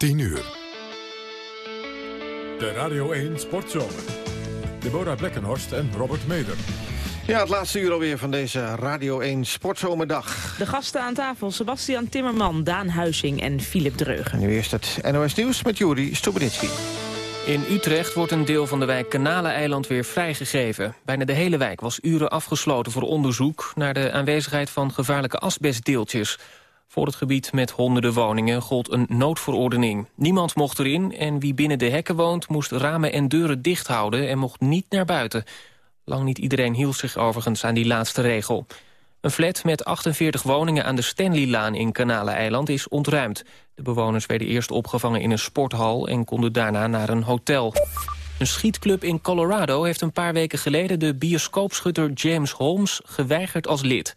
10 uur. De Radio 1 Sportzomer. Deborah Blekkenhorst en Robert Meder. Ja, het laatste uur alweer van deze Radio 1 Sportzomerdag. De gasten aan tafel, Sebastian Timmerman, Daan Huizing en Philip Dreugen. En nu eerst het NOS Nieuws met Juri Stubenitski. In Utrecht wordt een deel van de wijk Kanaleneiland weer vrijgegeven. Bijna de hele wijk was uren afgesloten voor onderzoek... naar de aanwezigheid van gevaarlijke asbestdeeltjes. Voor het gebied met honderden woningen gold een noodverordening. Niemand mocht erin en wie binnen de hekken woont... moest ramen en deuren dicht houden en mocht niet naar buiten. Lang niet iedereen hield zich overigens aan die laatste regel. Een flat met 48 woningen aan de Stanleylaan in Kanaleneiland is ontruimd. De bewoners werden eerst opgevangen in een sporthal en konden daarna naar een hotel. Een schietclub in Colorado heeft een paar weken geleden de bioscoopschutter James Holmes geweigerd als lid.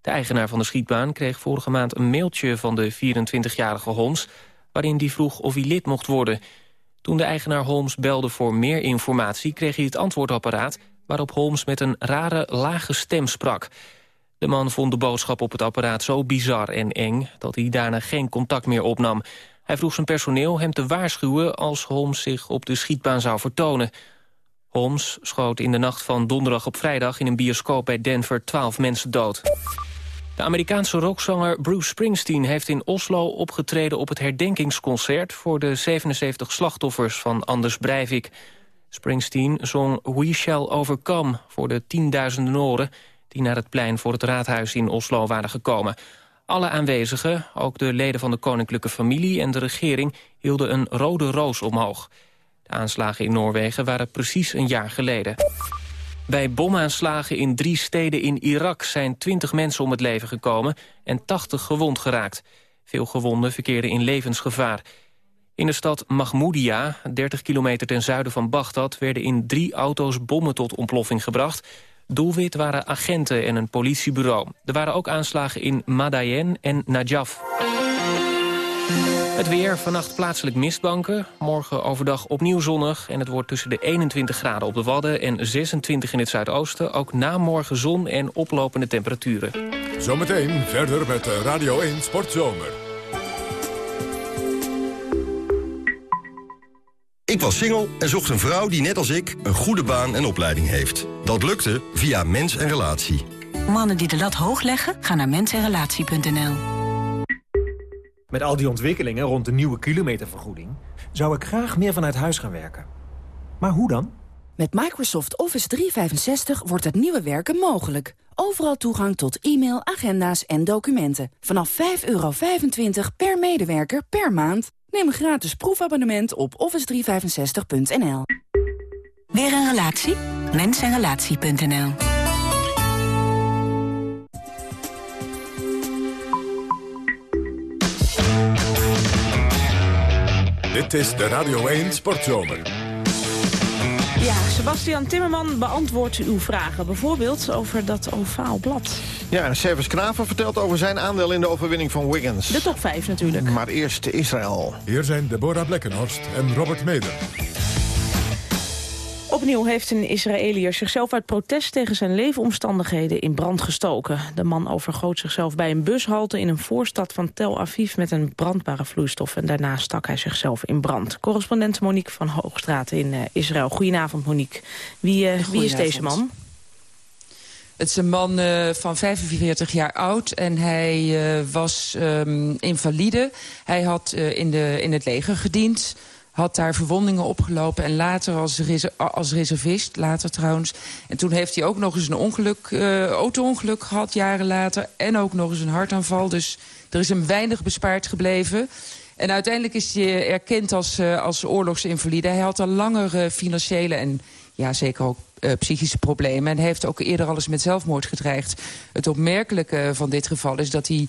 De eigenaar van de schietbaan kreeg vorige maand een mailtje van de 24-jarige Holmes... waarin die vroeg of hij lid mocht worden. Toen de eigenaar Holmes belde voor meer informatie... kreeg hij het antwoordapparaat waarop Holmes met een rare, lage stem sprak. De man vond de boodschap op het apparaat zo bizar en eng... dat hij daarna geen contact meer opnam. Hij vroeg zijn personeel hem te waarschuwen... als Holmes zich op de schietbaan zou vertonen. Holmes schoot in de nacht van donderdag op vrijdag... in een bioscoop bij Denver 12 mensen dood. De Amerikaanse rockzanger Bruce Springsteen heeft in Oslo opgetreden op het herdenkingsconcert voor de 77 slachtoffers van Anders Breivik. Springsteen zong We Shall Overcome voor de tienduizenden oren die naar het plein voor het raadhuis in Oslo waren gekomen. Alle aanwezigen, ook de leden van de koninklijke familie en de regering... hielden een rode roos omhoog. De aanslagen in Noorwegen waren precies een jaar geleden. Bij bomaanslagen in drie steden in Irak zijn 20 mensen om het leven gekomen... en 80 gewond geraakt. Veel gewonden verkeerden in levensgevaar. In de stad Mahmoudia, 30 kilometer ten zuiden van Bagdad... werden in drie auto's bommen tot ontploffing gebracht. Doelwit waren agenten en een politiebureau. Er waren ook aanslagen in Madayen en Najaf. Het weer, vannacht plaatselijk mistbanken. Morgen overdag opnieuw zonnig en het wordt tussen de 21 graden op de Wadden... en 26 in het zuidoosten. Ook na morgen zon en oplopende temperaturen. Zometeen verder met Radio 1 Sportzomer. Ik was single en zocht een vrouw die net als ik een goede baan en opleiding heeft. Dat lukte via Mens en Relatie. Mannen die de lat hoog leggen, gaan naar mensenrelatie.nl. Met al die ontwikkelingen rond de nieuwe kilometervergoeding... zou ik graag meer vanuit huis gaan werken. Maar hoe dan? Met Microsoft Office 365 wordt het nieuwe werken mogelijk. Overal toegang tot e-mail, agenda's en documenten. Vanaf 5,25 per medewerker per maand. Neem een gratis proefabonnement op office365.nl. Weer een relatie? Mensenrelatie.nl Dit is de Radio 1 Sportzomer. Ja, Sebastian Timmerman beantwoordt uw vragen. Bijvoorbeeld over dat ovaal blad. Ja, en Servus Knaven vertelt over zijn aandeel in de overwinning van Wiggins. De top 5 natuurlijk. Maar eerst Israël. Hier zijn Deborah Blekkenhorst en Robert Meder. Opnieuw heeft een Israëliër zichzelf uit protest tegen zijn leefomstandigheden in brand gestoken. De man overgoot zichzelf bij een bushalte in een voorstad van Tel Aviv met een brandbare vloeistof. En daarna stak hij zichzelf in brand. Correspondent Monique van Hoogstraat in uh, Israël. Goedenavond Monique. Wie, uh, wie is deze man? Het is een man uh, van 45 jaar oud en hij was um, invalide. Hij had in, de, in het leger gediend had daar verwondingen opgelopen. En later als, als reservist, later trouwens. En toen heeft hij ook nog eens een ongeluk, uh, auto-ongeluk gehad, jaren later. En ook nog eens een hartaanval. Dus er is hem weinig bespaard gebleven. En uiteindelijk is hij erkend als, uh, als oorlogsinvalide. Hij had al langere financiële en ja, zeker ook psychische problemen. En heeft ook eerder alles met zelfmoord gedreigd. Het opmerkelijke van dit geval is dat hij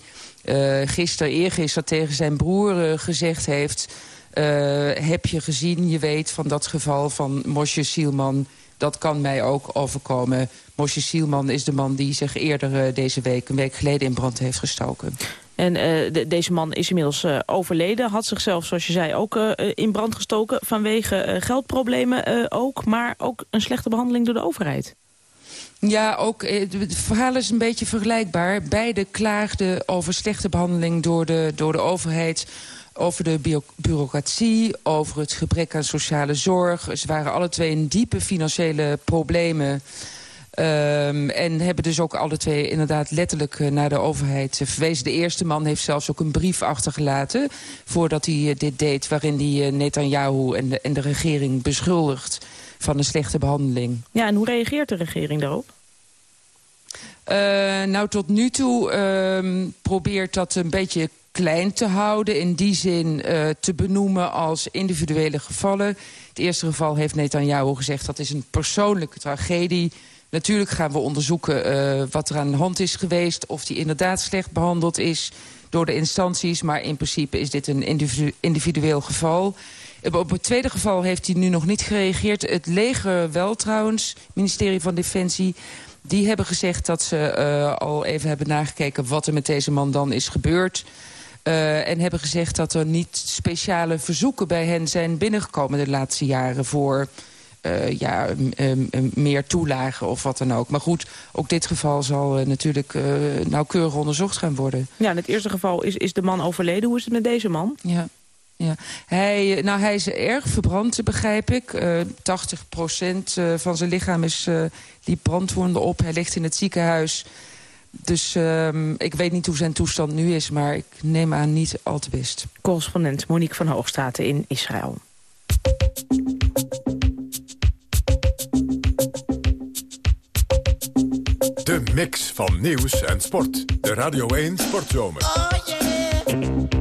gisteren, eergisteren tegen zijn broer gezegd heeft... Uh, heb je gezien, je weet van dat geval van Mosje Sielman... dat kan mij ook overkomen. Mosje Sielman is de man die zich eerder uh, deze week... een week geleden in brand heeft gestoken. En uh, de, deze man is inmiddels uh, overleden. Had zichzelf, zoals je zei, ook uh, in brand gestoken... vanwege geldproblemen ook, maar ook een slechte behandeling door de overheid. Ja, ook, het verhaal is een beetje vergelijkbaar. Beide klaagden over slechte behandeling door de, door de overheid over de bureaucratie, over het gebrek aan sociale zorg. Ze waren alle twee in diepe financiële problemen... Um, en hebben dus ook alle twee inderdaad letterlijk uh, naar de overheid uh, verwezen. De eerste man heeft zelfs ook een brief achtergelaten... voordat hij uh, dit deed, waarin hij Netanyahu en de, en de regering beschuldigt... van een slechte behandeling. Ja, en hoe reageert de regering daarop? nou, tot nu toe ehm, probeert dat een beetje klein te houden. In die zin te benoemen als individuele gevallen. Het eerste geval heeft Netanyahu gezegd... dat is een persoonlijke tragedie Natuurlijk gaan we onderzoeken uh, wat er aan de hand is geweest... of die inderdaad slecht behandeld is door de instanties. Maar in principe is dit een individu individueel geval. Op het tweede geval heeft hij nu nog niet gereageerd. Het leger wel trouwens, ministerie van Defensie... die hebben gezegd dat ze uh, al even hebben nagekeken... wat er met deze man dan is gebeurd... Uh, en hebben gezegd dat er niet speciale verzoeken bij hen zijn binnengekomen de laatste jaren voor uh, ja, meer toelagen of wat dan ook. Maar goed, ook dit geval zal uh, natuurlijk uh, nauwkeurig onderzocht gaan worden. Ja, in het eerste geval is, is de man overleden. Hoe is het met deze man? Ja. Ja. Hij, nou, hij is erg verbrand, begrijp ik. Uh, 80% van zijn lichaam is, die brandwonden op. Hij ligt in het ziekenhuis. Dus uh, ik weet niet hoe zijn toestand nu is, maar ik neem aan niet al te best. Correspondent Monique van Hoogstraten in Israël. De mix van nieuws en sport. De Radio 1 Sportzomer. Oh yeah.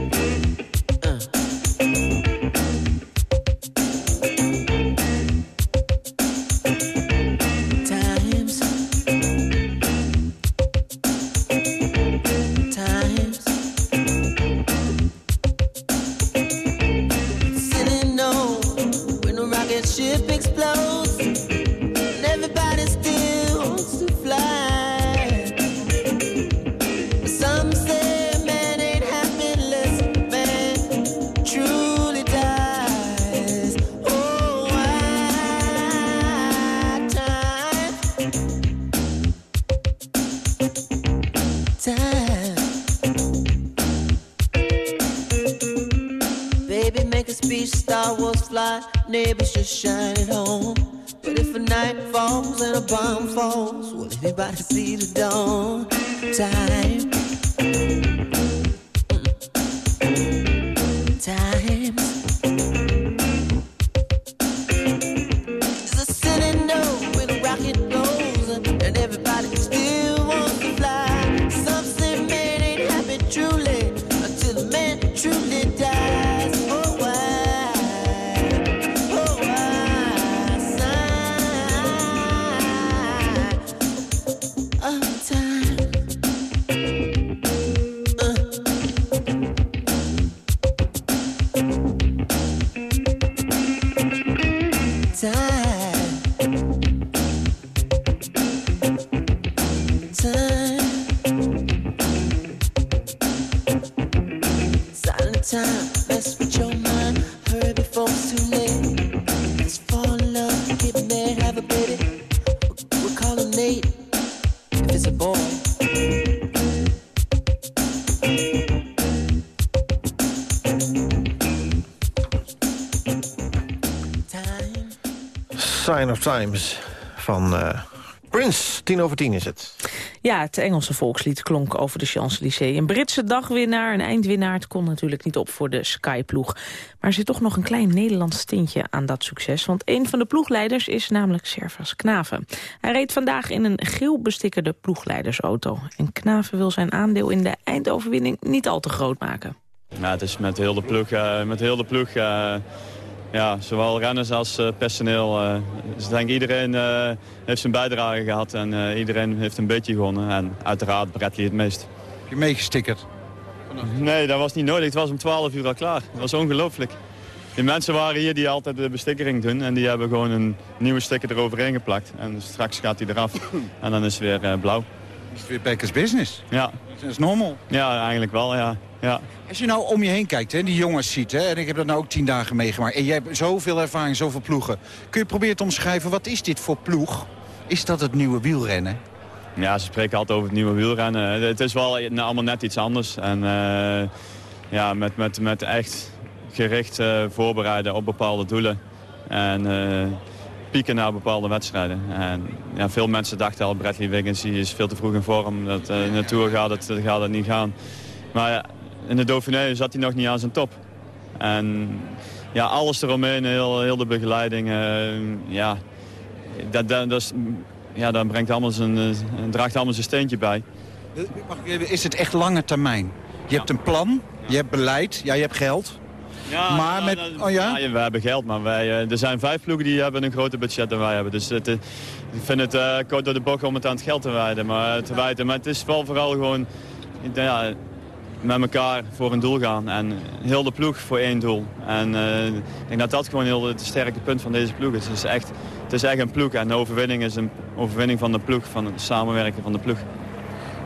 Sign of Times van uh, Prince. Tien over tien is het. Ja, het Engelse volkslied klonk over de Champs-Élysées. Een Britse dagwinnaar, een eindwinnaar. Het kon natuurlijk niet op voor de Sky-ploeg. Maar er zit toch nog een klein Nederlands tintje aan dat succes. Want een van de ploegleiders is namelijk Servas Knaven. Hij reed vandaag in een geel bestikkerde ploegleidersauto. En Knaven wil zijn aandeel in de eindoverwinning niet al te groot maken. Ja, het is met heel de ploeg, uh, met heel de ploeg uh, ja, zowel renners als uh, personeel. Uh, dus ik denk iedereen uh, heeft zijn bijdrage gehad en iedereen heeft een beetje gewonnen. En uiteraard Bradley het meest. Heb je meegestickerd? Nee, dat was niet nodig. Het was om 12 uur al klaar. Dat was ongelooflijk. Die mensen waren hier die altijd de bestikkering doen. En die hebben gewoon een nieuwe sticker eroverheen geplakt. En straks gaat hij eraf. en dan is het weer blauw. Is het weer Beckers business? Ja. Dat is normal? Ja, eigenlijk wel, ja. ja. Als je nou om je heen kijkt, hè, die jongens ziet... Hè, en ik heb dat nou ook tien dagen meegemaakt... en jij hebt zoveel ervaring, zoveel ploegen. Kun je proberen te omschrijven, wat is dit voor ploeg? Is dat het nieuwe wielrennen? Ja, ze spreken altijd over het nieuwe wielrennen. Het is wel allemaal net iets anders. En uh, ja, met, met, met echt gericht uh, voorbereiden op bepaalde doelen. En uh, pieken naar bepaalde wedstrijden. En ja, veel mensen dachten al, Bradley Wiggins die is veel te vroeg in vorm. Dat, in de Tour gaat het, gaat het niet gaan. Maar ja, in de Dauphiné zat hij nog niet aan zijn top. En ja, alles eromheen, heel, heel de begeleiding, uh, ja, dat, dat, dat, is, ja, dat brengt allemaal zijn, draagt allemaal zijn steentje bij. Is het echt lange termijn? Je hebt een plan, je hebt beleid, ja, je hebt geld. Ja, maar met, oh ja? ja? we hebben geld, maar wij, er zijn vijf ploegen die hebben een groter budget dan wij hebben. Dus het, ik vind het uh, kort door de bocht om het aan het geld te wijden. Maar, te wijten. maar het is wel vooral gewoon ja, met elkaar voor een doel gaan. En heel de ploeg voor één doel. En uh, ik denk dat dat gewoon heel het sterke punt van deze ploeg is. Het is echt, het is echt een ploeg en de overwinning is een overwinning van de ploeg, van het samenwerken van de ploeg.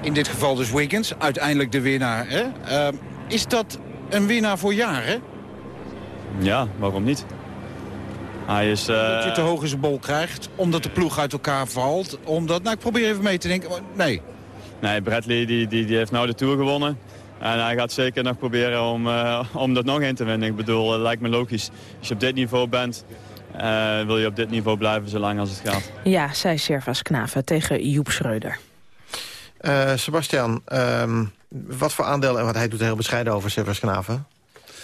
In dit geval dus Wiggins, uiteindelijk de winnaar. Hè? Uh, is dat een winnaar voor jaren? Ja, waarom niet? Hij is, uh... Omdat je te hoog in zijn bol krijgt, omdat de ploeg uit elkaar valt. Omdat, nou ik probeer even mee te denken, nee. Nee, Bradley die, die, die heeft nou de Tour gewonnen. En hij gaat zeker nog proberen om, uh, om dat nog in te winnen. Ik bedoel, het lijkt me logisch. Als je op dit niveau bent, uh, wil je op dit niveau blijven zolang als het gaat. Ja, zei Servas Knaven tegen Joep Schreuder. Uh, Sebastian, um, wat voor aandeel... en wat hij doet er heel bescheiden over, Servas Knaven...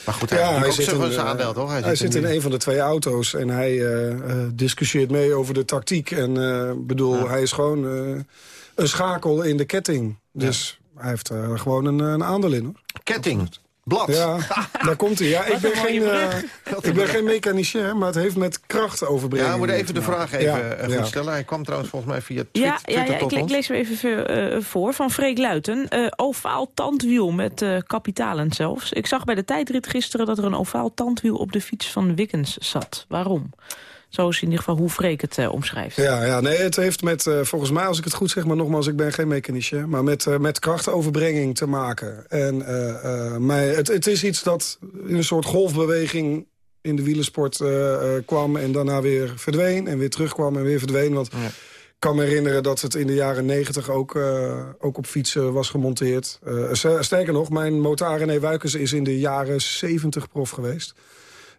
Maar goed, hij, ja, hij zit, in, zijn aandeel, toch? Hij, hij zit, in, in een van de twee auto's en hij uh, uh, discussieert mee over de tactiek. En uh, bedoel, ja. hij is gewoon een schakel in de ketting. Dus ja. hij heeft er gewoon een, een aandeel in. Hoor. Ketting? Blad. Ja, daar komt hij. Ja, ik ben, geen, uh, ik ben geen mechanicien, maar het heeft met kracht overbrengen. Ja, we moeten even de vraag even ja, goed ja. stellen. Hij kwam trouwens volgens mij via Twitter, ja, ja, ja, ik, lees hem even uh, voor. Van Freek Luiten. Uh, ovaal tandwiel met uh, kapitalen zelfs. Ik zag bij de tijdrit gisteren dat er een ovaal tandwiel op de fiets van Wiggins zat. Waarom? Zo is in ieder geval hoe Freek het uh, omschrijft. Ja, ja, nee, het heeft met, uh, volgens mij, als ik het goed zeg... maar nogmaals, ik ben geen mechanicien... maar met, uh, met krachtoverbrenging te maken. En mij, het, het is iets dat in een soort golfbeweging in de wielersport kwam... en daarna weer verdween en weer terugkwam en weer verdween. Want ja. ik kan me herinneren dat het in de jaren negentig ook, ook op fietsen was gemonteerd. sterker nog, mijn motar René Wuikens is in de jaren 70 prof geweest...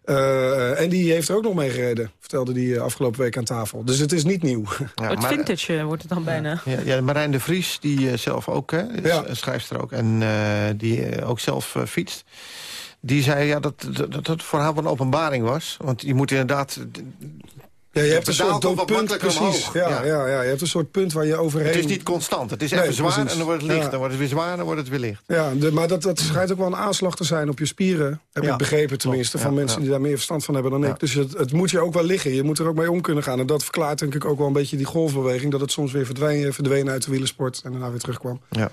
Uh, en die heeft er ook nog mee gereden, vertelde die afgelopen week aan tafel. Dus het is niet nieuw. Ja, het vintage uh, wordt het dan bijna. Ja, ja Marijn de Vries, die zelf ook, hè, is, ja. schrijfster ook, en die ook zelf fietst. Die zei ja, dat, dat het voor haar een openbaring was. Want je moet inderdaad... Ja, je hebt een soort doodpunt, precies. Ja, ja. Ja, ja, je hebt een soort punt waar je overheen... Het is niet constant. Het is even nee, zwaar precies. en dan wordt het licht. Ja. Dan wordt het weer zwaar en dan wordt het weer licht. Ja, de, maar dat, dat schijnt ook wel een aanslag te zijn op je spieren. Heb ja. ik begrepen tenminste, van mensen die daar meer verstand van hebben dan ik. Dus het, het, moet je ook wel liggen. Je moet er ook mee om kunnen gaan. En dat verklaart denk ik ook wel een beetje die golfbeweging. Dat het soms weer verdween, verdween uit de wielersport en daarna weer terugkwam. Ja.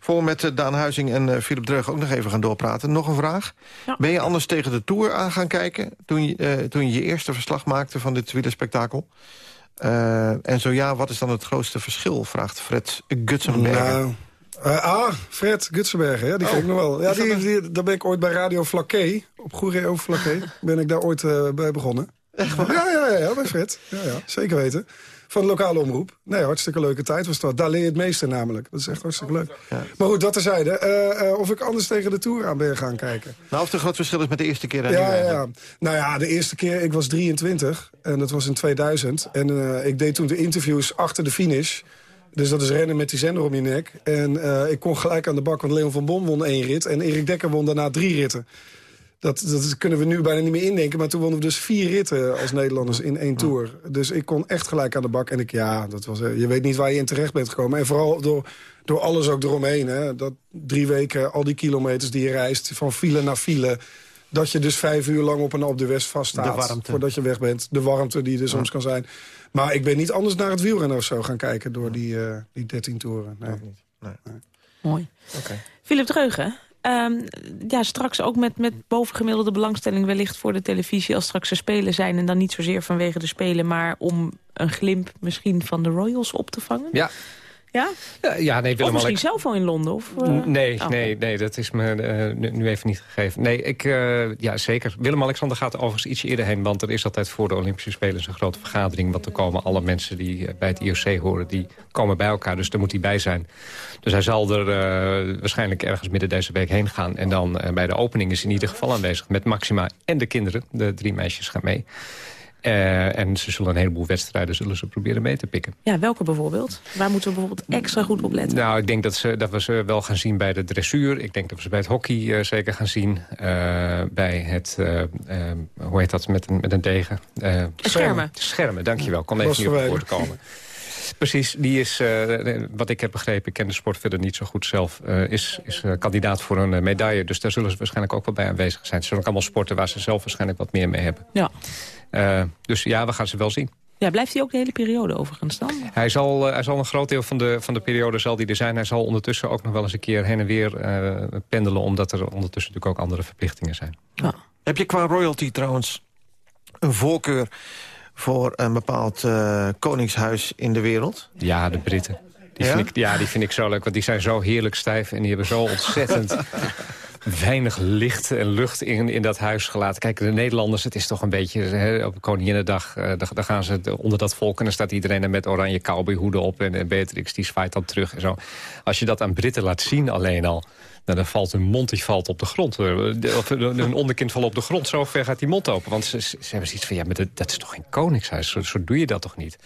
Voor we met Daan Huizing en uh, Philip Dreug ook nog even gaan doorpraten. Nog een vraag. Ja. Ben je anders tegen de Tour aan gaan kijken... toen je uh, toen je, je eerste verslag maakte van dit wielerspektakel? Uh, en zo ja, wat is dan het grootste verschil? Vraagt Fred Gutsenberger. Nou, ah, Fred Gutsenberger, ja, die oh, ken ik nog wel. Ja, die, die, daar ben ik ooit bij Radio Flaké, op Goeree Flaké... ben ik daar ooit bij begonnen. Echt waar? Ja, ja, ja, ja, bij Fred. Ja, ja, zeker weten. Van de lokale omroep. Nee, hartstikke leuke tijd was dat. Daar leer je het meeste namelijk. Dat is echt hartstikke leuk. Maar goed, dat terzijde. Uh, of ik anders tegen de Tour aan ben gaan kijken. Nou, of er groot verschil is met de eerste keer en ja, ja, Nou ja, de eerste keer, ik was 23. En dat was in 2000. En ik deed toen de interviews achter de finish... Dus dat is rennen met die zender om je nek. En uh, ik kon gelijk aan de bak, want Leon van Bon won één rit... en Erik Dekker won daarna drie ritten. Dat, dat kunnen we nu bijna niet meer indenken. Maar toen wonnen we dus vier ritten als Nederlanders in één tour. Dus ik kon echt gelijk aan de bak. En ik, ja, dat was, eh, je weet niet waar je in terecht bent gekomen. En vooral door, door alles ook eromheen. Hè. Dat drie weken, al die kilometers die je reist, van file naar file... Dat je dus vijf uur lang op en op de West vaststaat. Voordat je weg bent. De warmte die er soms kan zijn. Maar ik ben niet anders naar het wielrennen of zo gaan kijken... door die, uh, die 13 toeren. Nee. nee. nee. Mooi. Okay. Philip Dreugen, um, ja, straks ook met, met bovengemiddelde belangstelling wellicht voor de televisie... als straks ze spelen zijn en dan niet zozeer vanwege de spelen... maar om een glimp misschien van de Royals op te vangen? Ja, ja? ja, nee, Willem of misschien zelf al in Londen? Of, uh... nee, nee, nee, dat is me uh, nu even niet gegeven. Nee, ik, uh, ja, zeker. Willem-Alexander gaat overigens iets eerder heen... want er is altijd voor de Olympische Spelen een grote vergadering... want er komen alle mensen die bij het IOC horen... die komen bij elkaar, dus daar moet hij bij zijn. Dus hij zal er waarschijnlijk ergens midden deze week heen gaan... en dan bij de opening is in ieder geval aanwezig... met Maxima en de kinderen. De drie meisjes gaan mee. Uh, en ze zullen een heleboel wedstrijden zullen ze proberen mee te pikken. Ja, welke bijvoorbeeld? Waar moeten we bijvoorbeeld extra goed op letten? Nou, ik denk dat, ze, dat we ze wel gaan zien bij de dressuur. Ik denk dat we ze bij het hockey uh, zeker gaan zien. Uh, bij het, hoe heet dat, met een, met een degen? schermen. Schermen, dankjewel. Kom even niet op het woord komen. Precies, die is, uh, wat ik heb begrepen, ik ken de sport verder niet zo goed zelf... Uh, is, is uh, kandidaat voor een medaille. Dus daar zullen ze waarschijnlijk ook wel bij aanwezig zijn. Het zijn ook allemaal sporten waar ze zelf waarschijnlijk wat meer mee hebben. Ja. Uh, dus ja, we gaan ze wel zien. Ja, blijft hij ook de hele periode overigens dan? Hij zal, uh, hij zal een groot deel van de, van de periode zal die er zijn. Hij zal ondertussen ook nog wel eens een keer heen en weer uh, pendelen... omdat er ondertussen natuurlijk ook andere verplichtingen zijn. Ja. Heb je qua royalty trouwens een voorkeur voor een bepaald koningshuis in de wereld? Ja, de Britten. Die, ja? Vind ik, ja, die vind ik zo leuk, want die zijn zo heerlijk stijf... en die hebben zo ontzettend weinig licht en lucht in, in dat huis gelaten. Kijk, de Nederlanders, het is toch een beetje... Hè, op Koninginnedag, uh, dan gaan ze onder dat volk... en dan staat iedereen er met oranje cowboyhoeden op... En, en Beatrix die zwaait dan terug en zo. Als je dat aan Britten laat zien alleen al... Nou, dan valt hun mond die valt op de grond. Eh, of hun onderkind valt op de grond. Zo ver gaat die mond open. Want ze, hebben zoiets van, ja, maar dat, dat, is toch geen koningshuis? Zo, zo doe je dat toch niet?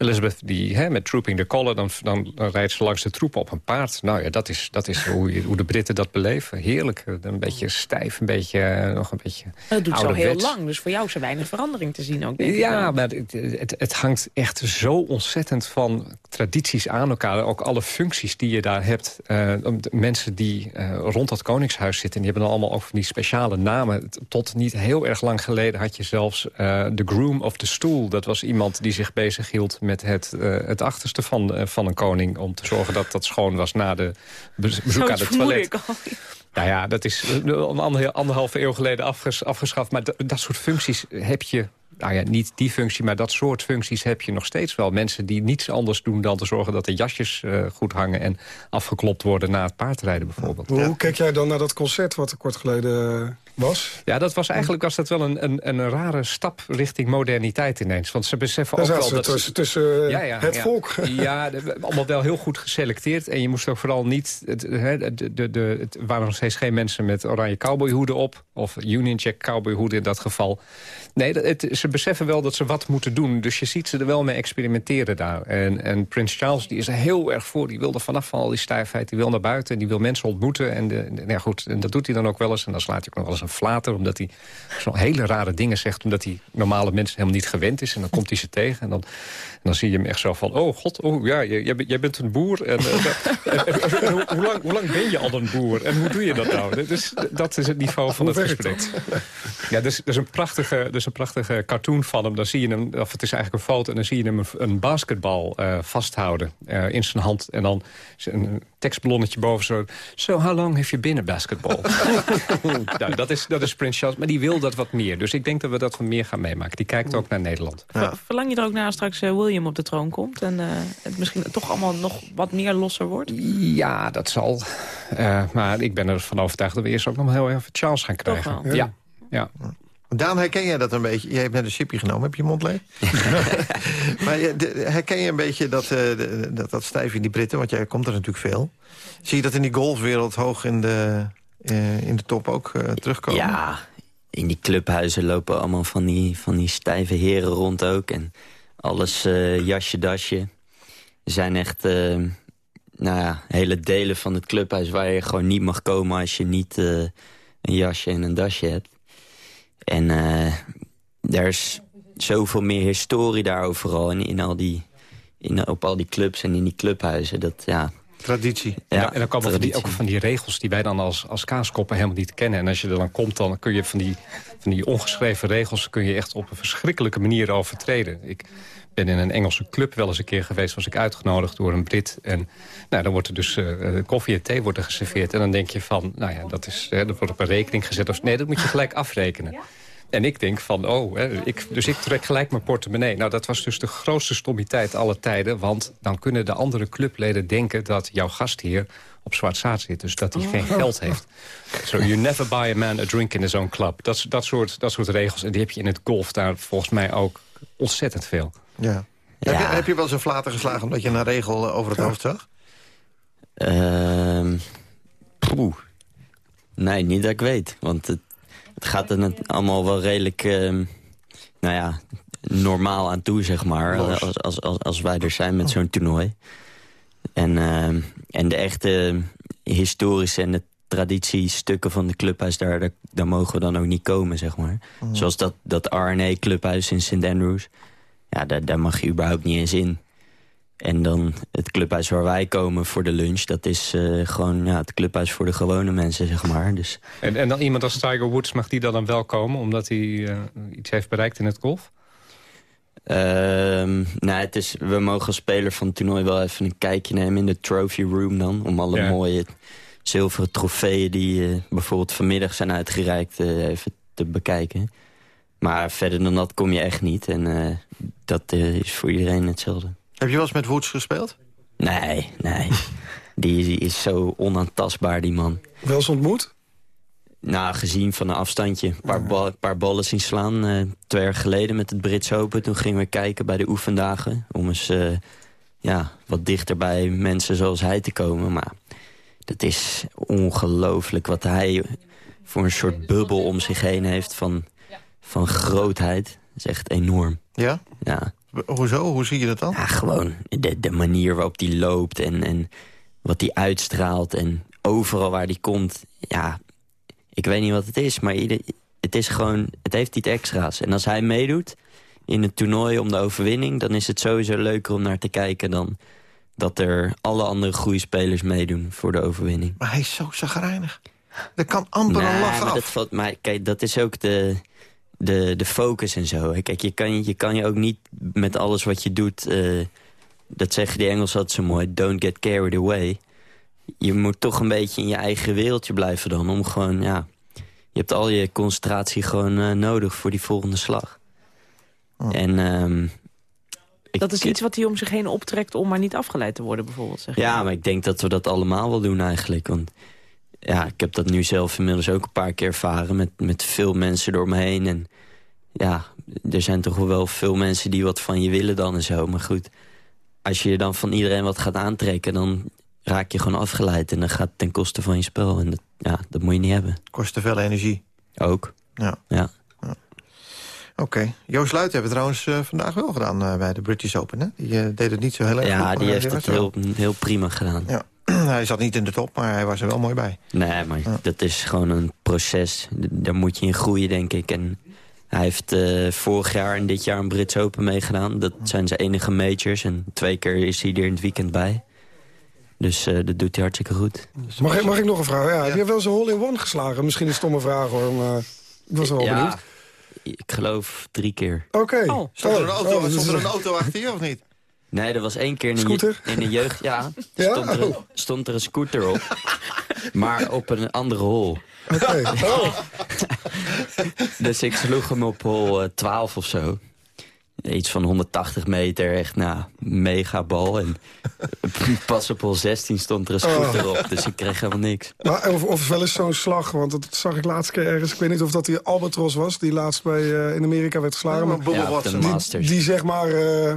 Elizabeth, die, hè, met Trooping the Collar, dan, dan, dan, rijdt ze langs de troepen op een paard. Nou ja, dat is, dat is hoe, hoe de Britten dat beleven. Heerlijk. Een beetje stijf, een beetje, eh, nog een beetje Dat doet zo heel lang, dus voor jou is er weinig verandering te zien ook, denk Ja, maar het, het, het, hangt echt zo ontzettend van tradities aan elkaar. Ook alle functies die je daar hebt. Uh, mensen die uh, rond dat koningshuis zitten, die hebben dan allemaal ook die speciale namen. Tot niet heel erg lang geleden had je zelfs de groom of the stool. Dat was iemand die zich bezig hield met het, uh, het achterste van, uh, van een koning... om te zorgen dat dat schoon was na de bezoek aan het toilet. Nou ja, dat is een anderhalve eeuw geleden afges afgeschaft. Maar dat soort functies heb je nou ja, niet die functie, maar dat soort functies heb je nog steeds wel. Mensen die niets anders doen dan te zorgen dat de jasjes uh, goed hangen... en afgeklopt worden na het paardrijden bijvoorbeeld. Hoe kijk jij dan naar dat concert wat er kort geleden was? Ja, dat was eigenlijk was dat wel een, een, een rare stap richting moderniteit ineens. Want ze beseffen ook wel... dat tussen, tussen ja, ja, het volk. Ja, allemaal wel heel goed geselecteerd. En je moest ook vooral niet... Het, de, de, de, het waren nog steeds geen mensen met oranje cowboyhoeden op. Of Union Jack cowboyhoeden in dat geval. Nee, het, ze beseffen wel dat ze wat moeten doen. Dus je ziet ze er wel mee experimenteren daar. En, en Prins Charles die is er heel erg voor. Die wil er vanaf van al die stijfheid. Die wil naar buiten en die wil mensen ontmoeten. En, de, nou ja, goed, en dat doet hij dan ook wel eens. En dan slaat hij ook nog wel eens een flater. Omdat hij zo'n hele rare dingen zegt. Omdat hij normale mensen helemaal niet gewend is. En dan komt hij ze tegen. En dan, en dan zie je hem echt zo van... Oh god, oh, ja, jij, jij bent een boer. En, en, hoe, lang, hoe lang ben je al een boer? En hoe doe je dat nou? Dus, dat is het niveau van het gesprek. Ja, dus, dus een prachtige, dus een prachtige cartoon van hem. Dan zie je hem, of het is eigenlijk een foto... en dan zie je hem een, een basketbal uh, vasthouden uh, in zijn hand. En dan een tekstballonnetje boven zo... So, how long have you been a basketball? nou, dat is, dat is Prince Charles, maar die wil dat wat meer. Dus ik denk dat we dat wat meer gaan meemaken. Die kijkt ook naar Nederland. Ja. Verlang je er ook naar straks uh, William op de troon komt... en het misschien toch allemaal nog wat meer losser wordt? Ja, dat zal. maar ik ben ervan overtuigd dat we eerst ook nog heel even Charles gaan krijgen. Ja. ja. ja. Daan, herken jij dat een beetje? Jij hebt net een chipje genomen, heb je je mond leeg? maar herken je een beetje dat, uh, dat, dat stijf in die Britten? Want jij komt er natuurlijk veel. Zie je dat in die golfwereld hoog in de, uh, in de top ook uh, terugkomen? Ja, in die clubhuizen lopen allemaal van die, van die stijve heren rond ook. En alles jasje, dasje. Er zijn echt nou ja, hele delen van het clubhuis... waar je gewoon niet mag komen als je niet een jasje en een dasje hebt. En er is zoveel meer historie daar overal. En in al die, in, op al die clubs en in die clubhuizen. Dat, ja, Traditie. Ja, en dan komen van die, ook van die regels die wij dan als, als kaaskoppen helemaal niet kennen. En als je er dan komt, dan kun je van die, van die ongeschreven regels... kun je echt op een verschrikkelijke manier overtreden. Ik ben in een Engelse club wel eens een keer geweest... was ik uitgenodigd door een Brit. En nou, dan wordt er dus uh, koffie en thee worden geserveerd. En dan denk je van, nou ja, dat, is, uh, dat wordt op een rekening gezet. Of, nee, dat moet je gelijk afrekenen. En ik denk van, oh, hè, ik, dus ik trek gelijk mijn portemonnee. Nou, dat was dus de grootste stommiteit alle tijden. Want dan kunnen de andere clubleden denken dat jouw gastheer op zwart zaad zit. Dus dat hij geen oh. geld heeft. So you never buy a man a drink in his own club. Dat, dat, soort, dat soort regels. En die heb je in het golf daar volgens mij ook ontzettend veel. Ja. Heb, je, heb je wel eens een flater geslagen omdat je een regel eh, over het hoofd zag? Uh, Nee, niet dat ik weet. Want het, het gaat er allemaal wel redelijk... Uh, nou ja, normaal aan toe, zeg maar. Als, als, als, als wij er zijn met zo'n toernooi. En, uh, en de echte historische en de traditiestukken van de clubhuis... Daar, daar, daar, mogen we dan ook niet komen, zeg maar. Mm. Zoals dat, dat RNA-clubhuis in St. Andrews. Ja, daar, daar mag je überhaupt niet eens in. En dan het clubhuis waar wij komen voor de lunch... dat is uh, gewoon ja, het clubhuis voor de gewone mensen, zeg maar. Dus. En, en dan iemand als Tiger Woods, mag die dan wel komen... omdat hij uh, iets heeft bereikt in het golf? Um, nou, het is, we mogen als speler van het toernooi wel even een kijkje nemen... in de trophy room dan, om alle ja. mooie zilveren trofeeën... die uh, bijvoorbeeld vanmiddag zijn uitgereikt, even te bekijken. Maar verder dan dat kom je echt niet. En dat is voor iedereen hetzelfde. Heb je wel eens met Woods gespeeld? Nee, nee. die, is zo onaantastbaar, die man. Wel eens ontmoet? Nou, gezien van een afstandje. Een paar, bal, paar ballen zien slaan. Uh, twee jaar geleden met het Brits Open. Toen gingen we kijken bij de oefendagen. Om eens uh, ja, wat dichter bij mensen zoals hij te komen. Maar dat is ongelooflijk wat hij voor een soort bubbel om zich heen heeft van, van grootheid. Dat is echt enorm. Ja? Ja. Hoezo? Hoe zie je dat dan? Ja, gewoon de, de manier waarop hij loopt en, en wat hij uitstraalt. En overal waar hij komt, ja, ik weet niet wat het is, maar ieder, het is gewoon, het heeft iets extra's. En als hij meedoet in het toernooi om de overwinning... dan is het sowieso leuker om naar te kijken dan dat er alle andere goede spelers meedoen voor de overwinning. Maar hij is zo zagrijnig. Er kan amper nee, een lach af. Dat valt, maar kijk, dat is ook de, de, de focus en zo. Kijk, je kan, je kan je ook niet met alles wat je doet... Uh, dat zeggen die Engels altijd zo mooi, don't get carried away. Je moet toch een beetje in je eigen wereldje blijven dan. Om gewoon, ja... Je hebt al je concentratie gewoon uh, nodig voor die volgende slag. Oh. En... Um, dat is iets wat hij om zich heen optrekt om maar niet afgeleid te worden bijvoorbeeld. Zeg ja, maar ik denk dat we dat allemaal wel doen eigenlijk. Want ja, ik heb dat nu zelf inmiddels ook een paar keer ervaren... met, met veel mensen door me heen. En ja, er zijn toch wel veel mensen die wat van je willen dan en zo. Maar goed, als je dan van iedereen wat gaat aantrekken... dan raak je gewoon afgeleid en dan gaat het ten koste van je spel. En dat, ja, dat moet je niet hebben. Kost te veel energie. Ook. Ja. ja. Oké. Okay. Joost Luit hebben we trouwens uh, vandaag wel gedaan uh, bij de British Open. Hè? Die uh, deed het niet zo heel erg Ja, die heeft het heel, heel prima gedaan. Ja. hij zat niet in de top, maar hij was er wel mooi bij. Nee, maar ja. dat is gewoon een proces. Daar moet je in groeien, denk ik. En hij heeft uh, vorig jaar en dit jaar een Brits Open meegedaan. Dat zijn zijn enige majors. En twee keer is hij er in het weekend bij. Dus uh, dat doet hij hartstikke goed. Mag ik, mag ik nog een vraag? Ja, ja. Heb je wel eens een hole-in-one geslagen? Misschien een stomme vraag hoor, maar ik was wel ja, benieuwd. Ik geloof drie keer. Oké. Okay. Oh. Stond, er een auto, oh, stond er een auto achter je of niet? Nee, er was één keer in scooter? een, in een jeugd... Ja, ja? Stond, er, stond er een scooter op. maar op een andere hol. Oké. Okay. Oh. dus ik sloeg hem op hol 12 of zo. Iets van 180 meter, echt nou, mega bal. En pas op hol 16 stond er een scooter Oh. op, dus ik kreeg helemaal niks. Maar, of, of wel eens zo'n slag, want dat zag ik laatst keer ergens. Ik weet niet of dat die Albatros was, die laatst bij, eh, in Amerika werd geslagen. Ja, maar Ja, de die, Masters. die zeg maar eh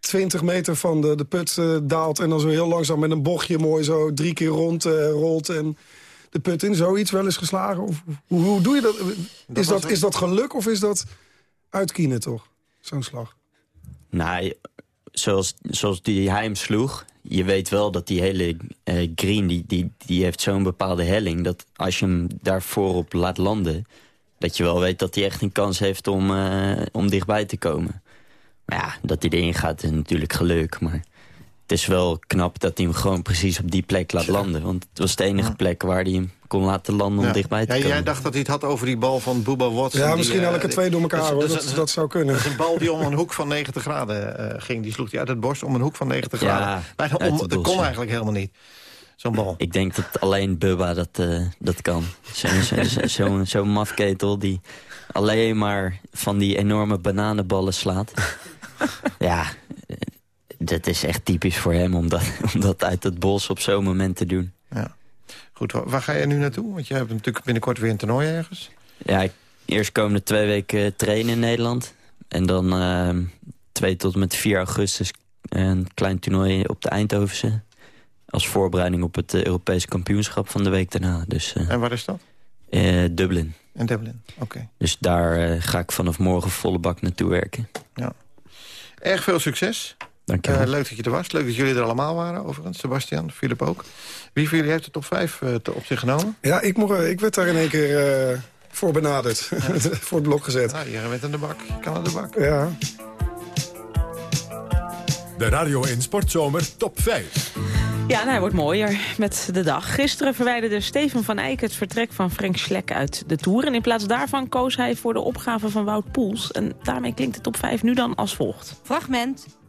20 meter van de, de put eh, daalt... en dan zo heel langzaam met een bochtje mooi zo drie keer rond eh, rolt... en de put in. Zoiets wel eens geslagen? Of, hoe, hoe doe je dat? Is dat, is dat geluk of is dat uitkienen toch? Zo'n slag. Nou, zoals, zoals die hij hem sloeg... je weet wel dat die hele eh, green, die, die, die heeft zo'n bepaalde helling... dat als je hem daar voorop laat landen... dat je wel weet dat hij echt een kans heeft om, eh, om dichtbij te komen. Maar ja, dat hij erin gaat is natuurlijk geluk. Maar het is wel knap dat hij hem gewoon precies op die plek laat landen. Want het was de enige plek waar hij hem kon laten landen om Ja. dichtbij te Ja, komen. jij dacht dat hij het had over die bal van Booba Watson. Ja, die, misschien eh, elke twee door elkaar, is- hoor. Dat, dat zou kunnen. Dat is een bal die om een hoek van 90 graden eh, ging. Die sloeg hij uit het borst om een hoek van 90 Ja, graden. Bijna om, het dat bos, kon ja. eigenlijk helemaal niet. Zo'n bal. Ik denk dat alleen Bubba dat, eh, dat kan. Zo'n zo, zo, zo, zo'n mafketel die alleen maar van die enorme bananenballen slaat. ja, dat is echt typisch voor hem om dat, om dat uit het bos op zo'n moment te doen. Ja. Goed, wa- waar ga je nu naartoe? Want je hebt natuurlijk binnenkort weer een toernooi ergens. Ja, ik, eerst komende twee weken trainen in Nederland. En dan ehm 2 tot en met 4 augustus een klein toernooi op de Eindhovense. Als voorbereiding op het eh, Europese kampioenschap van de week daarna. Dus, eh, En waar is dat? eh, Dublin. In Dublin, oké. Dus daar eh, ga ik vanaf morgen volle bak naartoe werken. Ja. Erg veel succes. Dank je wel. Eh, leuk dat je er was. Leuk dat jullie er allemaal waren, overigens. Sebastian, Philip ook. Wie van jullie heeft de top 5 op zich genomen? Ja, ik, mocht, ik werd daar in één keer eh, voor benaderd. voor het blok gezet. Nou, je bent aan de bak. Je kan aan de bak. Ja. De Radio 1 Sportzomer top 5. Ja, nou, hij wordt mooier met de dag. Gisteren verwijderde Steven van Eyck het vertrek van Frank Schleck uit de Tour. En in plaats daarvan koos hij voor de opgave van Wout Poels. En daarmee klinkt de top 5 nu dan als volgt. Fragment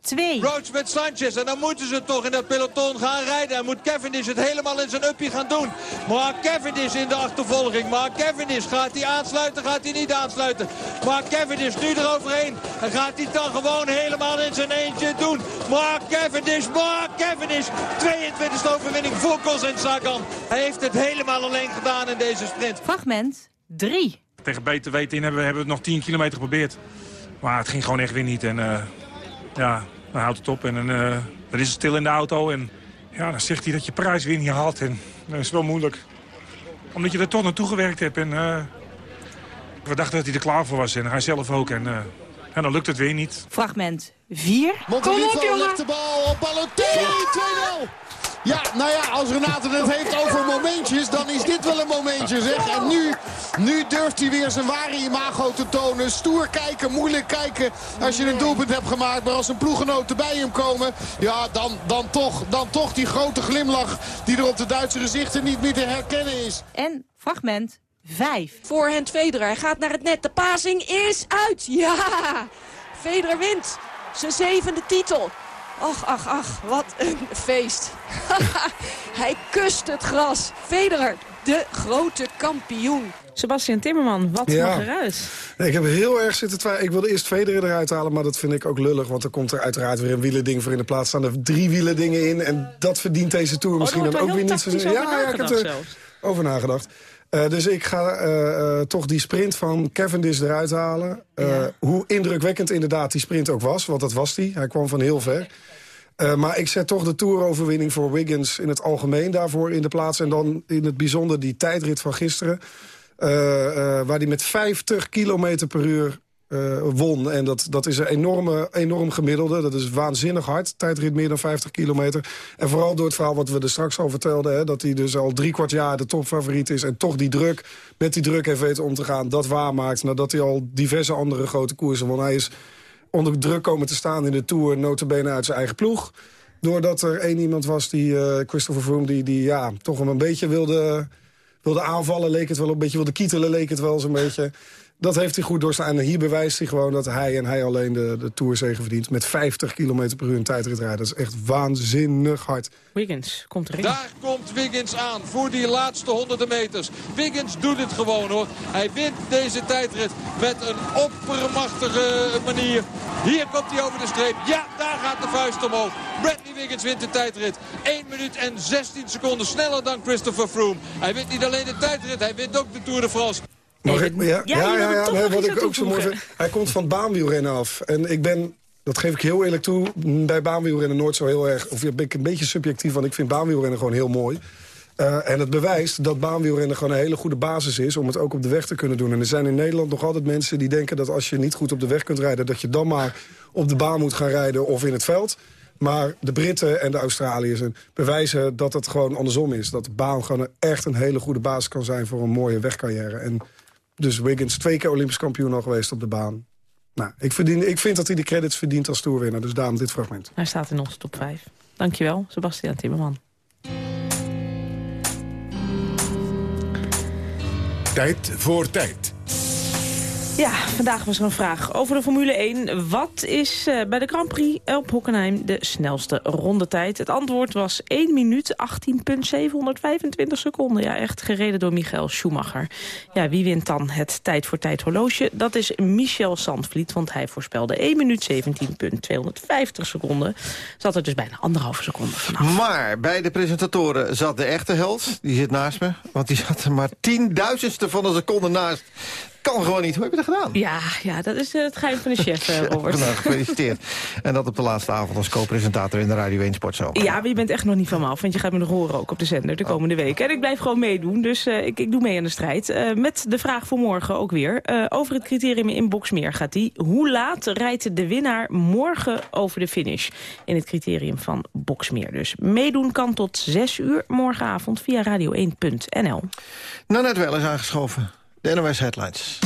2. Roach met Sanchez. En dan moeten ze toch in dat peloton gaan rijden. En moet Cavendish het helemaal in zijn uppie gaan doen. Maar Cavendish in de achtervolging. Maar Cavendish gaat hij aansluiten, gaat hij niet aansluiten. Maar Cavendish nu eroverheen. En gaat hij dan gewoon helemaal in zijn eentje doen. Maar Cavendish, maar Cavendish. 22e overwinning voor Kozin Sagan. Hij heeft het helemaal alleen gedaan in deze sprint. Fragment 3. Tegen beter weten in hebben we, hebben we het nog 10 kilometer geprobeerd. Maar het ging gewoon echt weer niet. En eh, ja, dan houdt het op. En dan, eh, dan is het stil in de auto. En ja, dan zegt hij dat je prijs weer niet haalt. En dat is wel moeilijk. Omdat je er toch naartoe gewerkt hebt. En eh, we dachten dat hij er klaar voor was. En hij zelf ook. En, eh, en dan lukt het weer niet. Fragment 4. Montevideo legt de bal op Balotelli. 2-0. Ja, nou ja, als Renate het heeft over momentjes, dan is dit wel een momentje, zeg. En nu, nu durft hij weer zijn ware imago te tonen. Stoer kijken, moeilijk kijken als je een doelpunt hebt gemaakt. Maar als een ploeggenoten bij hem komen, ja, dan, dan, toch, dan toch die grote glimlach die er op de Duitse gezichten niet meer te herkennen is. En fragment 5. Voorhand Federer. Hij gaat naar het net. De passing is uit. Ja! Federer wint. Zijn zevende titel. Ach, ach, ach. Wat een feest. Hij kust het gras. Federer, de grote kampioen. Sebastian Timmerman, wat Ja. mag eruit? Nee, ik heb heel erg zitten twijfelen. Ik wilde eerst Federer eruit halen, maar dat vind ik ook lullig. Want er komt er uiteraard weer een wielending voor in de plaats. staan er drie wielendingen in. En dat verdient deze Tour misschien wordt dan ook weer niet zo... Ja, ja, ik heb er zelfs. over nagedacht. Eh, dus ik ga eh, eh, toch die sprint van Cavendish eruit halen. Hoe indrukwekkend inderdaad die sprint ook was. Want dat was die. Hij kwam van heel ver. Maar ik zet toch de Tour-overwinning voor Wiggins in het algemeen daarvoor in de plaats. En dan in het bijzonder die tijdrit van gisteren. waar hij met 50 kilometer per uur eh, won. En dat, dat is een enorme, enorm gemiddelde. Dat is waanzinnig hard. Tijdrit meer dan 50 kilometer. En vooral door het verhaal wat we er straks al vertelden... Hè, dat hij dus al drie kwart jaar de topfavoriet is... en toch die druk, met die druk heeft weten om te gaan... dat waarmaakt nadat hij al diverse andere grote koersen won. Hij is onder druk komen te staan in de Tour... notabene uit zijn eigen ploeg. Doordat er één iemand was, die, eh, Christopher Froome... die, die ja, toch hem een beetje wilde wilde aanvallen, leek het wel een beetje, wilde kietelen, leek het wel zo'n beetje. Dat heeft hij goed doorstaan. En hier bewijst hij gewoon dat hij en hij alleen de, de Tourzege verdient. Met 50 km per uur een tijdrit rijden. Dat is echt waanzinnig hard. Wiggins komt erin. Daar komt Wiggins aan voor die laatste honderden meters. Wiggins doet het gewoon hoor. Hij wint deze tijdrit met een oppermachtige manier. Hier komt hij over de streep. Ja, daar gaat de vuist omhoog. Bradley Wiggins wint de tijdrit. 1 minuut en 16 seconden sneller dan Christopher Froome. Hij wint niet alleen de tijdrit, hij wint ook de Tour de France. Mag ik, ja, Ja, ja, nee, wat ik ook zo mooi vind. Hij komt van baanwielrennen af. En ik ben, dat geef ik heel eerlijk toe, bij baanwielrennen nooit zo heel erg... of ben ik een beetje subjectief, want ik vind baanwielrennen gewoon heel mooi. Eh, en het bewijst dat baanwielrennen gewoon een hele goede basis is... om het ook op de weg te kunnen doen. En er zijn in Nederland nog altijd mensen die denken dat als je niet goed op de weg kunt rijden... dat je dan maar op de baan moet gaan rijden of in het veld. Maar de Britten en de Australiërs bewijzen dat het gewoon andersom is. Dat de baan gewoon echt een hele goede basis kan zijn voor een mooie wegcarrière. En dus Wiggins, twee keer Olympisch kampioen al geweest op de baan. Nou, ik, verdien, ik vind dat hij de credits verdient als toerwinnaar. Dus daarom dit fragment. Hij staat in onze top 5. Dankjewel, Sebastian Timmerman. Tijd voor tijd. Ja, vandaag was er een vraag over de Formule 1. Wat is eh, bij de Grand Prix op Hockenheim de snelste rondetijd? Het antwoord was 1 minuut 18,725 seconden. Ja, echt gereden door Michael Schumacher. Ja, wie wint dan het tijd voor tijd horloge? Dat is Michel Sandvliet, want hij voorspelde 1 minuut 17,250 seconden. Zat er dus bijna anderhalve seconde vanaf. Maar bij de presentatoren zat de echte held. Die zit naast me. Want die zat er maar tienduizendste van een seconde naast. Kan gewoon niet. Hoe heb je dat gedaan? Ja, ja dat is eh, het geheim van de chef, eh, Robert. Nou, gefeliciteerd. En dat op de laatste avond als co-presentator in de Radio 1 Sportshow. Ja, maar je bent echt nog niet van me af, want je gaat me nog horen ook op de zender de komende weken. En ik blijf gewoon meedoen, dus eh, ik, ik doe mee aan de strijd. Met de vraag voor morgen ook weer. Over het criterium in Boxmeer gaat die. Hoe laat rijdt de winnaar morgen over de finish? In het criterium van Boxmeer dus. Meedoen kan tot 6 uur morgenavond via radio1.nl. Nou, net wel eens aangeschoven. De NOS Headlines.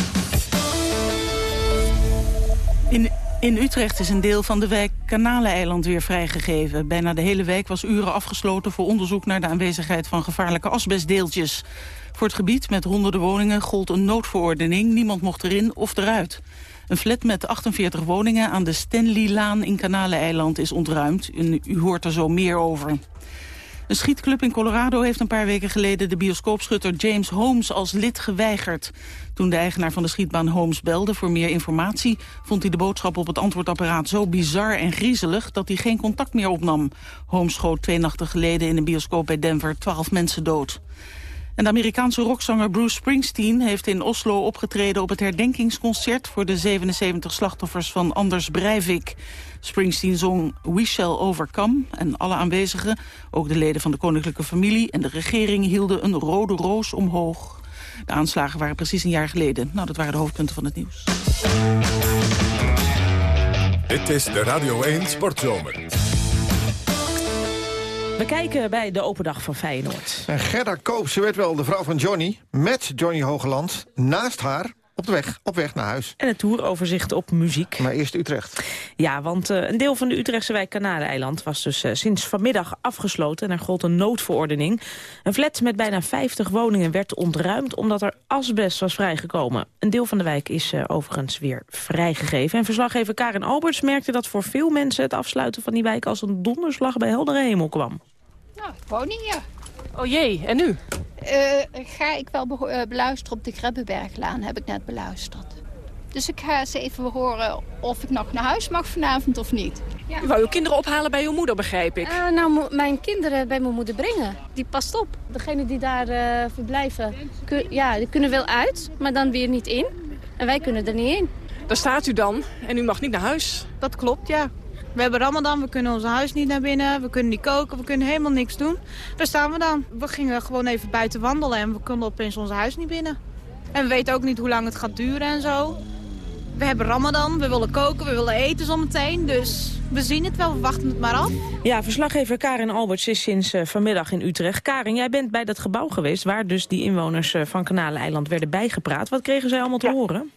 In, in Utrecht is een deel van de wijk Kanaleneiland weer vrijgegeven. Bijna de hele wijk was uren afgesloten voor onderzoek naar de aanwezigheid van gevaarlijke asbestdeeltjes. Voor het gebied met honderden woningen gold een noodverordening. Niemand mocht erin of eruit. Een flat met 48 woningen aan de Stanley-laan in Kanaleneiland is ontruimd. U hoort er zo meer over. Een schietclub in Colorado heeft een paar weken geleden de bioscoopschutter James Holmes als lid geweigerd. Toen de eigenaar van de schietbaan Holmes belde voor meer informatie, vond hij de boodschap op het antwoordapparaat zo bizar en griezelig dat hij geen contact meer opnam. Holmes schoot twee nachten geleden in een bioscoop bij Denver twaalf mensen dood. En de Amerikaanse rockzanger Bruce Springsteen heeft in Oslo opgetreden op het herdenkingsconcert voor de 77 slachtoffers van Anders Breivik. Springsteen zong We Shall Overcome en alle aanwezigen, ook de leden van de koninklijke familie en de regering hielden een rode roos omhoog. De aanslagen waren precies een jaar geleden. Nou, dat waren de hoofdpunten van het nieuws. Dit is de Radio 1 Sportzomer. We kijken bij de open dag van Feyenoord. En Gerda Koop, ze werd wel de vrouw van Johnny. Met Johnny Hogeland naast haar op de weg, op weg naar huis. En het toeroverzicht op muziek. Maar eerst Utrecht. Ja, want uh, een deel van de Utrechtse wijk Kanaleiland was dus uh, sinds vanmiddag afgesloten. En er gold een noodverordening. Een flat met bijna 50 woningen werd ontruimd omdat er asbest was vrijgekomen. Een deel van de wijk is uh, overigens weer vrijgegeven. En verslaggever Karin Alberts merkte dat voor veel mensen het afsluiten van die wijk als een donderslag bij heldere hemel kwam. Nou, ik woon hier. Oh jee, en nu? Uh, ga ik wel be uh, beluisteren op de Grebbeberglaan, heb ik net beluisterd. Dus ik ga eens even horen of ik nog naar huis mag vanavond of niet. Ja. U wou uw kinderen ophalen bij uw moeder, begrijp ik. Uh, nou, mijn kinderen bij mijn moeder brengen. Die past op. Degenen die daar uh, verblijven, kun, ja, die kunnen wel uit, maar dan weer niet in. En wij kunnen er niet in. Daar staat u dan en u mag niet naar huis. Dat klopt, ja. We hebben Ramadan, we kunnen ons huis niet naar binnen, we kunnen niet koken, we kunnen helemaal niks doen. Daar staan we dan. We gingen gewoon even buiten wandelen en we konden opeens ons huis niet binnen. En we weten ook niet hoe lang het gaat duren en zo. We hebben Ramadan, we willen koken, we willen eten zometeen. Dus we zien het wel, we wachten het maar af. Ja, verslaggever Karin Alberts is sinds uh, vanmiddag in Utrecht. Karin, jij bent bij dat gebouw geweest waar dus die inwoners uh, van Kanaleiland werden bijgepraat. Wat kregen zij allemaal te ja. horen?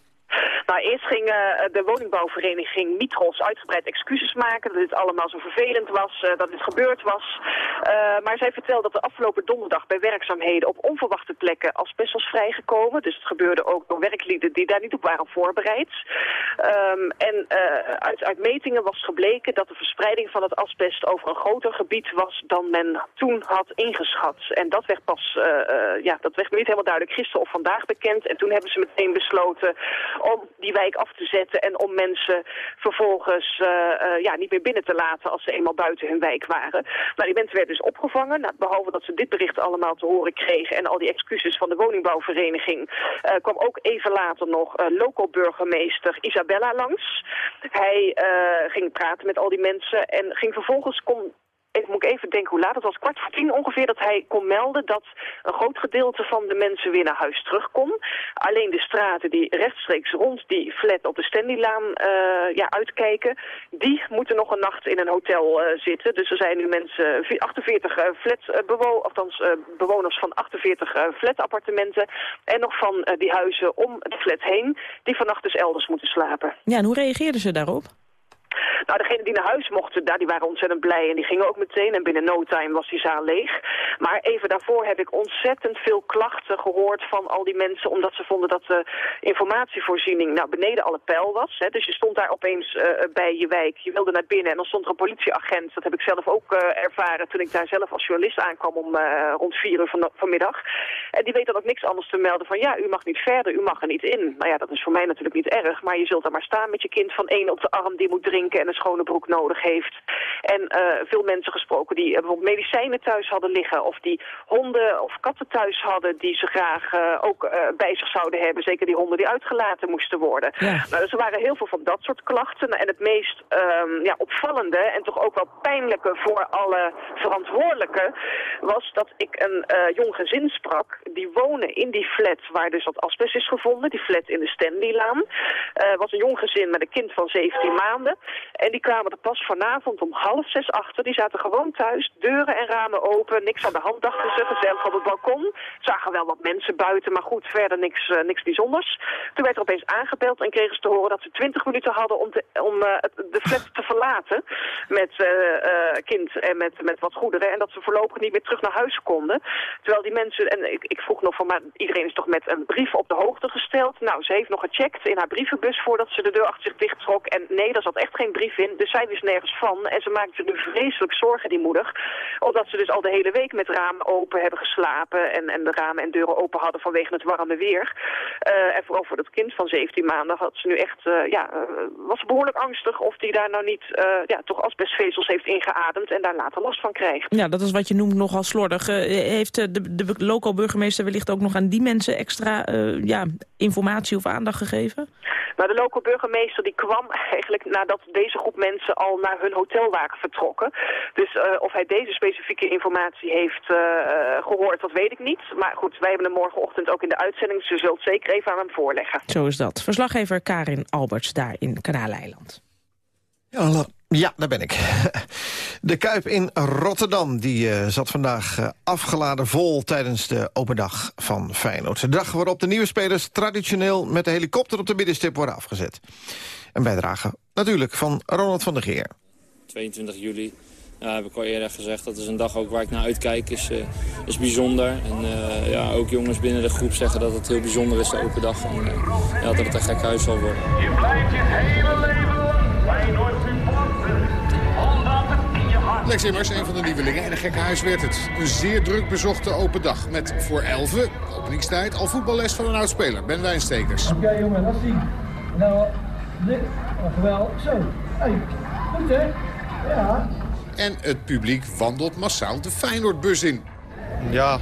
Nou, eerst ging eh, de woningbouwvereniging Mitros uitgebreid excuses maken. Dat dit allemaal zo vervelend was, eh, dat dit gebeurd was. Eh, maar zij vertelde dat de afgelopen donderdag bij werkzaamheden op onverwachte plekken asbest was vrijgekomen. Dus het gebeurde ook door werklieden die daar niet op waren voorbereid. Ehm, en uit, uit metingen was gebleken dat de verspreiding van het asbest over een groter gebied was dan men toen had ingeschat. En dat werd pas, ja, dat werd niet helemaal duidelijk gisteren of vandaag bekend. En toen hebben ze meteen besloten om die wijk af te zetten en om mensen vervolgens uh, uh, ja, niet meer binnen te laten als ze eenmaal buiten hun wijk waren. Nou, die mensen werden dus opgevangen. Nou, behalve dat ze dit bericht allemaal te horen kregen en al die excuses van de woningbouwvereniging, uh, kwam ook even later nog local burgemeester Isabella langs. Hij ging praten met al die mensen en ging vervolgens kon ik moet even denken hoe laat het was, kwart voor tien ongeveer, dat hij kon melden dat een groot gedeelte van de mensen weer naar huis terug kon. Alleen de straten die rechtstreeks rond die flat op de Stanleylaan uh, ja, uitkijken, die moeten nog een nacht in een hotel uh, zitten. Dus er zijn nu mensen, 48 uh, flat bewo althans, bewoners van 48 flatappartementen en nog van die huizen om de flat heen, die vannacht dus elders moeten slapen. Ja, en hoe reageerden ze daarop? Nou, degenen die naar huis mochten, daar, die waren ontzettend blij en die gingen ook meteen. En binnen no time was die zaal leeg. Maar even daarvoor heb ik ontzettend veel klachten gehoord van al die mensen... omdat ze vonden dat de informatievoorziening nou, beneden alle pijl was. Hè. Dus je stond daar opeens uh, bij je wijk, je wilde naar binnen... en dan stond er een politieagent, dat heb ik zelf ook ervaren... toen ik daar zelf als journalist aankwam om rond vier uur van, vanmiddag. En die weet dan ook niks anders te melden van... ja, u mag niet verder, u mag er niet in. Nou ja, dat is voor mij natuurlijk niet erg... maar je zult daar maar staan met je kind van één op de arm... die moet drinken en een schone broek nodig heeft. En uh, veel mensen gesproken die uh, bijvoorbeeld medicijnen thuis hadden liggen... of die honden of katten thuis hadden die ze graag uh, ook bij zich zouden hebben. Zeker die honden die uitgelaten moesten worden. Ja. Nou, dus er waren heel veel van dat soort klachten. En het meest um, ja, opvallende en toch ook wel pijnlijke voor alle verantwoordelijken... was dat ik een jong gezin sprak. Die wonen in die flat waar dus dat asbest is gevonden. Die flat in de Stanleylaan. was een jong gezin met een kind van 17 maanden. En die kwamen er pas vanavond om half zes achter. Die zaten gewoon thuis, deuren en ramen open. Niks aan de hand dachten ze, gezellig op het balkon. Zagen wel wat mensen buiten, maar goed, verder niks, uh, niks bijzonders. Toen werd er opeens aangebeld en kregen ze te horen dat ze twintig minuten hadden om, te, om uh, de flat te verlaten. Met uh, kind en met, met wat goederen. En dat ze voorlopig niet meer terug naar huis konden. Terwijl die mensen, en ik, ik vroeg nog van, maar iedereen is toch met een brief op de hoogte gesteld? Nou, ze heeft nog gecheckt in haar brievenbus voordat ze de deur achter zich dicht trok. En nee, daar zat echt geen brief in. Dus zij wist nergens van. En ze maakte nu vreselijk zorgen, die moeder. Omdat ze dus al de hele week met ramen open hebben geslapen. En, en de ramen en deuren open hadden vanwege het warme weer. Uh, en vooral voor dat kind van 17 maanden had ze nu echt, uh, ja, uh, was behoorlijk angstig of die daar nou niet, ja, toch asbestvezels heeft ingeademd en daar later last van krijgt. Ja, dat is wat je noemt nogal slordig. heeft de, de local burgemeester wellicht ook nog aan die mensen extra, ja, informatie of aandacht gegeven? Nou, de local burgemeester die kwam eigenlijk nadat deze groep mensen al naar hun hotel waren vertrokken. Dus uh, of hij deze specifieke informatie heeft uh, gehoord, dat weet ik niet. Maar goed, wij hebben hem morgenochtend ook in de uitzending, dus je zult zeker even aan hem voorleggen. Zo is dat. Verslaggever Karin Alberts daar in Kanaaleiland. Ja, ja, daar ben ik. De Kuip in Rotterdam die, uh, zat vandaag uh, afgeladen vol tijdens de open dag van Feyenoord. De dag waarop de nieuwe spelers traditioneel met de helikopter op de middenstip worden afgezet. Een bijdrage natuurlijk van Ronald van der Geer. 22 juli ja, heb ik al eerder gezegd, dat is een dag ook waar ik naar uitkijk, is, uh, is bijzonder. En uh, ja, ook jongens binnen de groep zeggen dat het heel bijzonder is, de open dag. En uh, ja, dat het een gek huis zal worden. Je blijft je hele leven Feyenoord Lex Immers, een van de nieuwelingen. En een gekke huis werd het. Een zeer druk bezochte open dag. Met voor 11, openingstijd, al voetballes van een oud-speler, Ben Wijnstekers. Oké okay, jongen, laat zien. Nou, dit, wel, zo. Hey, goed hè? Ja. En het publiek wandelt massaal de Feyenoordbus in. Ja,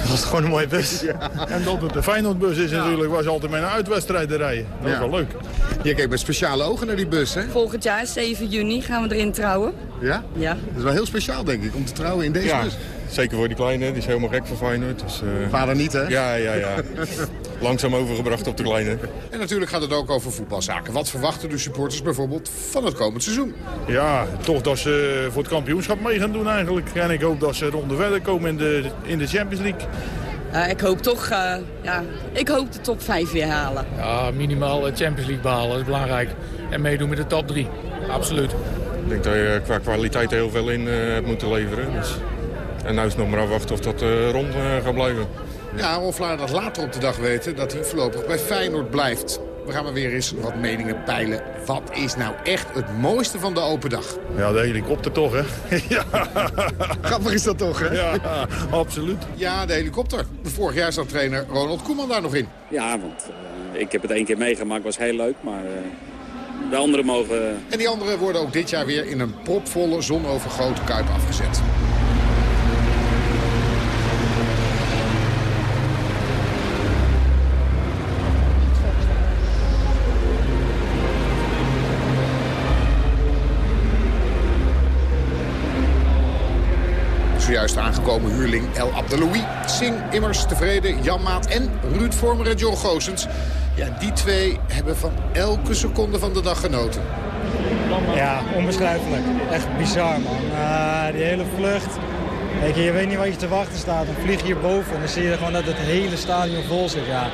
dat was gewoon een mooie bus. Ja. En dat het de Feyenoordbus is ja. natuurlijk, was altijd een uitwedstrijd te rijden. Dat ja. is wel leuk. Je kijkt met speciale ogen naar die bus, hè? Volgend jaar, 7 juni, gaan we erin trouwen. Ja? Ja. Dat is wel heel speciaal, denk ik, om te trouwen in deze ja. bus. Zeker voor die kleine, die is helemaal gek voor Feyenoord. Dus, uh... Vader niet, hè? Ja, ja, ja. Langzaam overgebracht op de kleine. En natuurlijk gaat het ook over voetbalzaken. Wat verwachten de supporters bijvoorbeeld van het komend seizoen? Ja, toch dat ze voor het kampioenschap mee gaan doen eigenlijk. En ik hoop dat ze ronde verder komen in de, in de Champions League. Uh, ik hoop toch, uh, ja, ik hoop de top 5 weer halen. Ja, minimaal Champions League behalen, dat is belangrijk. En meedoen met de top 3, absoluut. Ik denk dat je qua kwaliteit heel veel in uh, hebt moeten leveren. Dus... En nu is het nog maar afwachten of dat rond gaat blijven. Ja, Ron Vlaar dat later op de dag weten dat hij voorlopig bij Feyenoord blijft. We gaan maar weer eens wat meningen peilen. Wat is nou echt het mooiste van de open dag? Ja, de helikopter toch, hè? ja. Grappig is dat toch, hè? Ja, absoluut. Ja, de helikopter. Vorig jaar zat trainer Ronald Koeman daar nog in. Ja, want uh, ik heb het één keer meegemaakt, was heel leuk, maar... Uh, de anderen mogen... En die anderen worden ook dit jaar weer in een propvolle, zonovergoten kuip afgezet. Zojuist aangekomen huurling El Abdeloui. Sing immers tevreden, Jan Maat en Ruud Vormer en John Goossens. Ja, die twee hebben van elke seconde van de dag genoten. Ja, onbeschrijfelijk. Echt bizar, man. Uh, die hele vlucht. Kijk, je weet niet wat je te wachten staat. Dan vlieg je hierboven en dan zie je gewoon dat het hele stadion vol zit. Ja,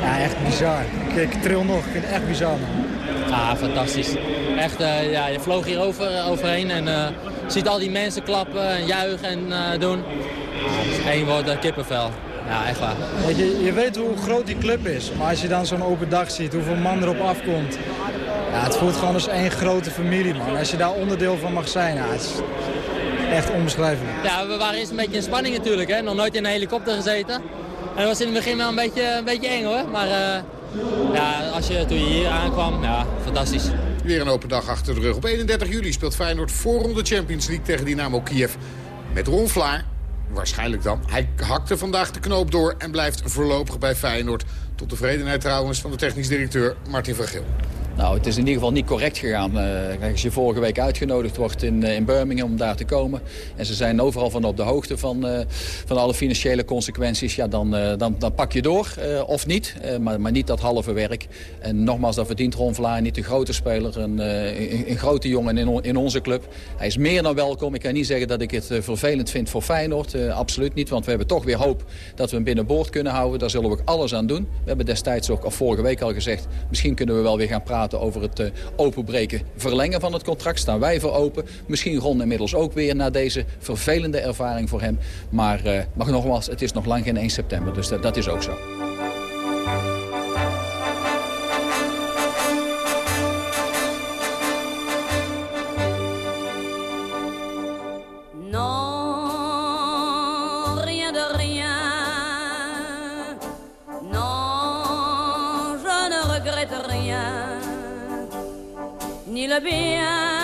ja echt bizar. Ik, ik tril nog. Ik vind het echt bizar, man. Ja, fantastisch. Echt, uh, ja, je vloog hier over, overheen en uh, ziet al die mensen klappen en juichen en uh, doen. Eén woord, kippenvel. Ja, echt waar. Weet je, je weet hoe groot die club is, maar als je dan zo'n open dag ziet, hoeveel man erop afkomt. Ja, het voelt gewoon als één grote familie, man. Als je daar onderdeel van mag zijn, ja, het is echt onbeschrijfelijk. Ja, we waren eerst een beetje in spanning natuurlijk, hè. Nog nooit in een helikopter gezeten. En dat was in het begin wel een beetje, een beetje eng, hoor. Maar ja, als je, toen je hier aankwam, ja, fantastisch. Weer een open dag achter de rug. Op 31 juli speelt Feyenoord voorronde Champions League tegen Dynamo Kiev. Met Ron Vlaar, waarschijnlijk dan. Hij hakte vandaag de knoop door en blijft voorlopig bij Feyenoord. Tot tevredenheid trouwens van de technisch directeur Martin van Geel. Nou, het is in ieder geval niet correct gegaan. Uh, als je vorige week uitgenodigd wordt in, uh, in Birmingham om daar te komen... en ze zijn overal van op de hoogte van, uh, van alle financiële consequenties... ja, dan, dan, dan pak je door, of niet, maar, maar niet dat halve werk. En nogmaals, dat verdient Ron Vlaar, niet de grote speler... een, een, een grote jongen in, in onze club. Hij is meer dan welkom. Ik kan niet zeggen dat ik het vervelend vind voor Feyenoord. absoluut niet, want we hebben toch weer hoop dat we hem binnenboord kunnen houden. Daar zullen we ook alles aan doen. We hebben destijds ook, of vorige week al gezegd... misschien kunnen we wel weer gaan praten over het uh, openbreken, verlengen van het contract. Staan wij voor open. Misschien Ron inmiddels ook weer na deze vervelende ervaring voor hem. Maar, uh, maar nogmaals, het is nog lang geen 1 september, dus dat is ook zo. Il vient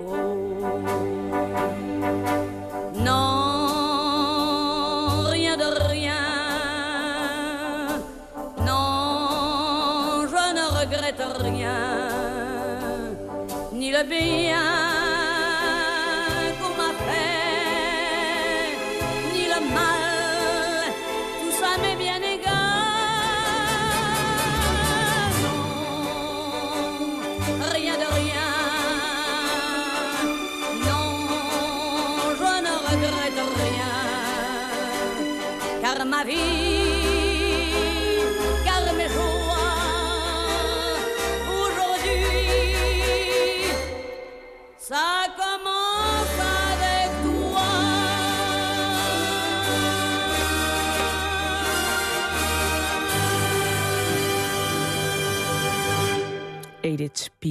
Be.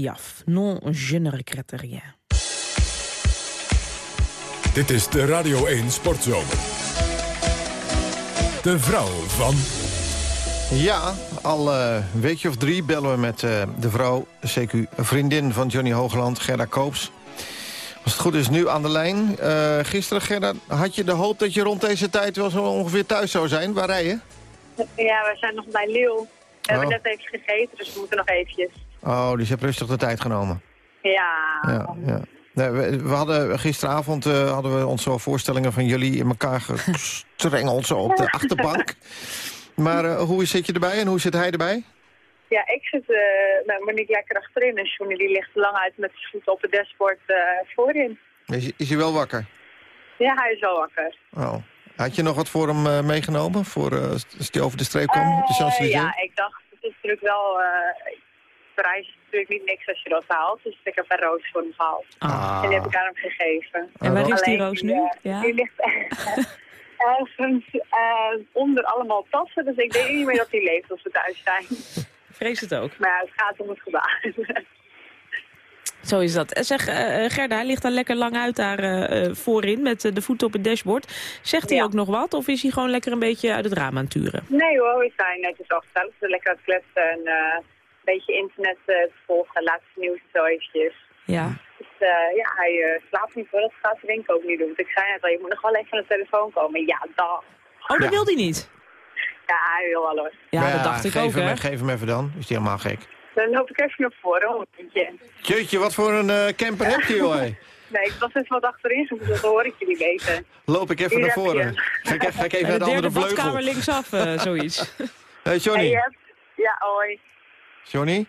Piaf. Non, je ne regrette rien. Dit is de Radio 1 Sportzomer. De vrouw van... Ja, al uh, een weekje of drie bellen we met uh, de vrouw, CQ vriendin van Johnny Hoogland, Gerda Koops. Als het goed is, nu aan de lijn. Uh, gisteren, Gerda, had je de hoop dat je rond deze tijd wel zo ongeveer thuis zou zijn? Waar rij je? Ja, we zijn nog bij Leeuw. We hebben Oh. net even gegeten, dus we moeten nog eventjes. Oh, dus je hebt rustig de tijd genomen. Ja. Ja, ja. Nee, we, we hadden gisteravond eh, hadden we onze voorstellingen van jullie in elkaar gestrengeld zo op de achterbank. Maar eh, hoe zit je erbij en hoe zit hij erbij? Ja, ik zit eh met Monique lekker achterin en Johnny die ligt lang uit met zijn voeten op het dashboard voorin. Is, is hij wel wakker? Ja, hij is wel wakker. Oh. Had je nog wat voor hem meegenomen? Voor, als hij over de streep kwam? de ja, ik dacht, het is natuurlijk wel... Parijs is natuurlijk niet niks als je dat haalt, dus ik heb een roos voor hem gehaald. Ah. En die heb ik aan hem gegeven. En waar is die roos nu? eh, Ja. Die ligt ergens eh, onder allemaal tassen, dus ik denk niet meer dat hij leeft als we thuis zijn. Vrees het ook. Maar ja, het gaat om het gebaar. Zo is dat. En Zeg, eh, eh, Gerda, hij ligt daar lekker lang uit daar eh, eh, voorin met de voeten op het dashboard. Zegt hij Ja. ook nog wat of is hij gewoon lekker een beetje uit het raam aan het turen? Nee hoor, we zijn netjes gezellig. We zijn lekker aan het kletsen en eh, een beetje internet eh, te volgen, laatste nieuws en zo eventjes. Ja. Dus eh, ja, hij eh, slaapt niet voor, dat gaat Rink ook niet doen. Want ik zei net al, je moet nog wel even aan de telefoon komen. Ja, dag. Oh, dat wil hij niet? Ja, hij wil wel hoor. Ja, Maar dat dacht ik geef ook, hem, hè? Geef hem even dan. Is hij helemaal gek. Dan loop ik even naar voren, hoor. Jeetje, wat voor een eh, camper heb je, hé? Nee, ik was even wat achterin, dus dat hoor ik jullie weten. Loop ik even Hier naar voren. Ga ik, ga ik even naar de de derde andere vleugel. badkamer linksaf, eh, zoiets. Hey, Johnny. Hebt... Ja, hoi. Johnny?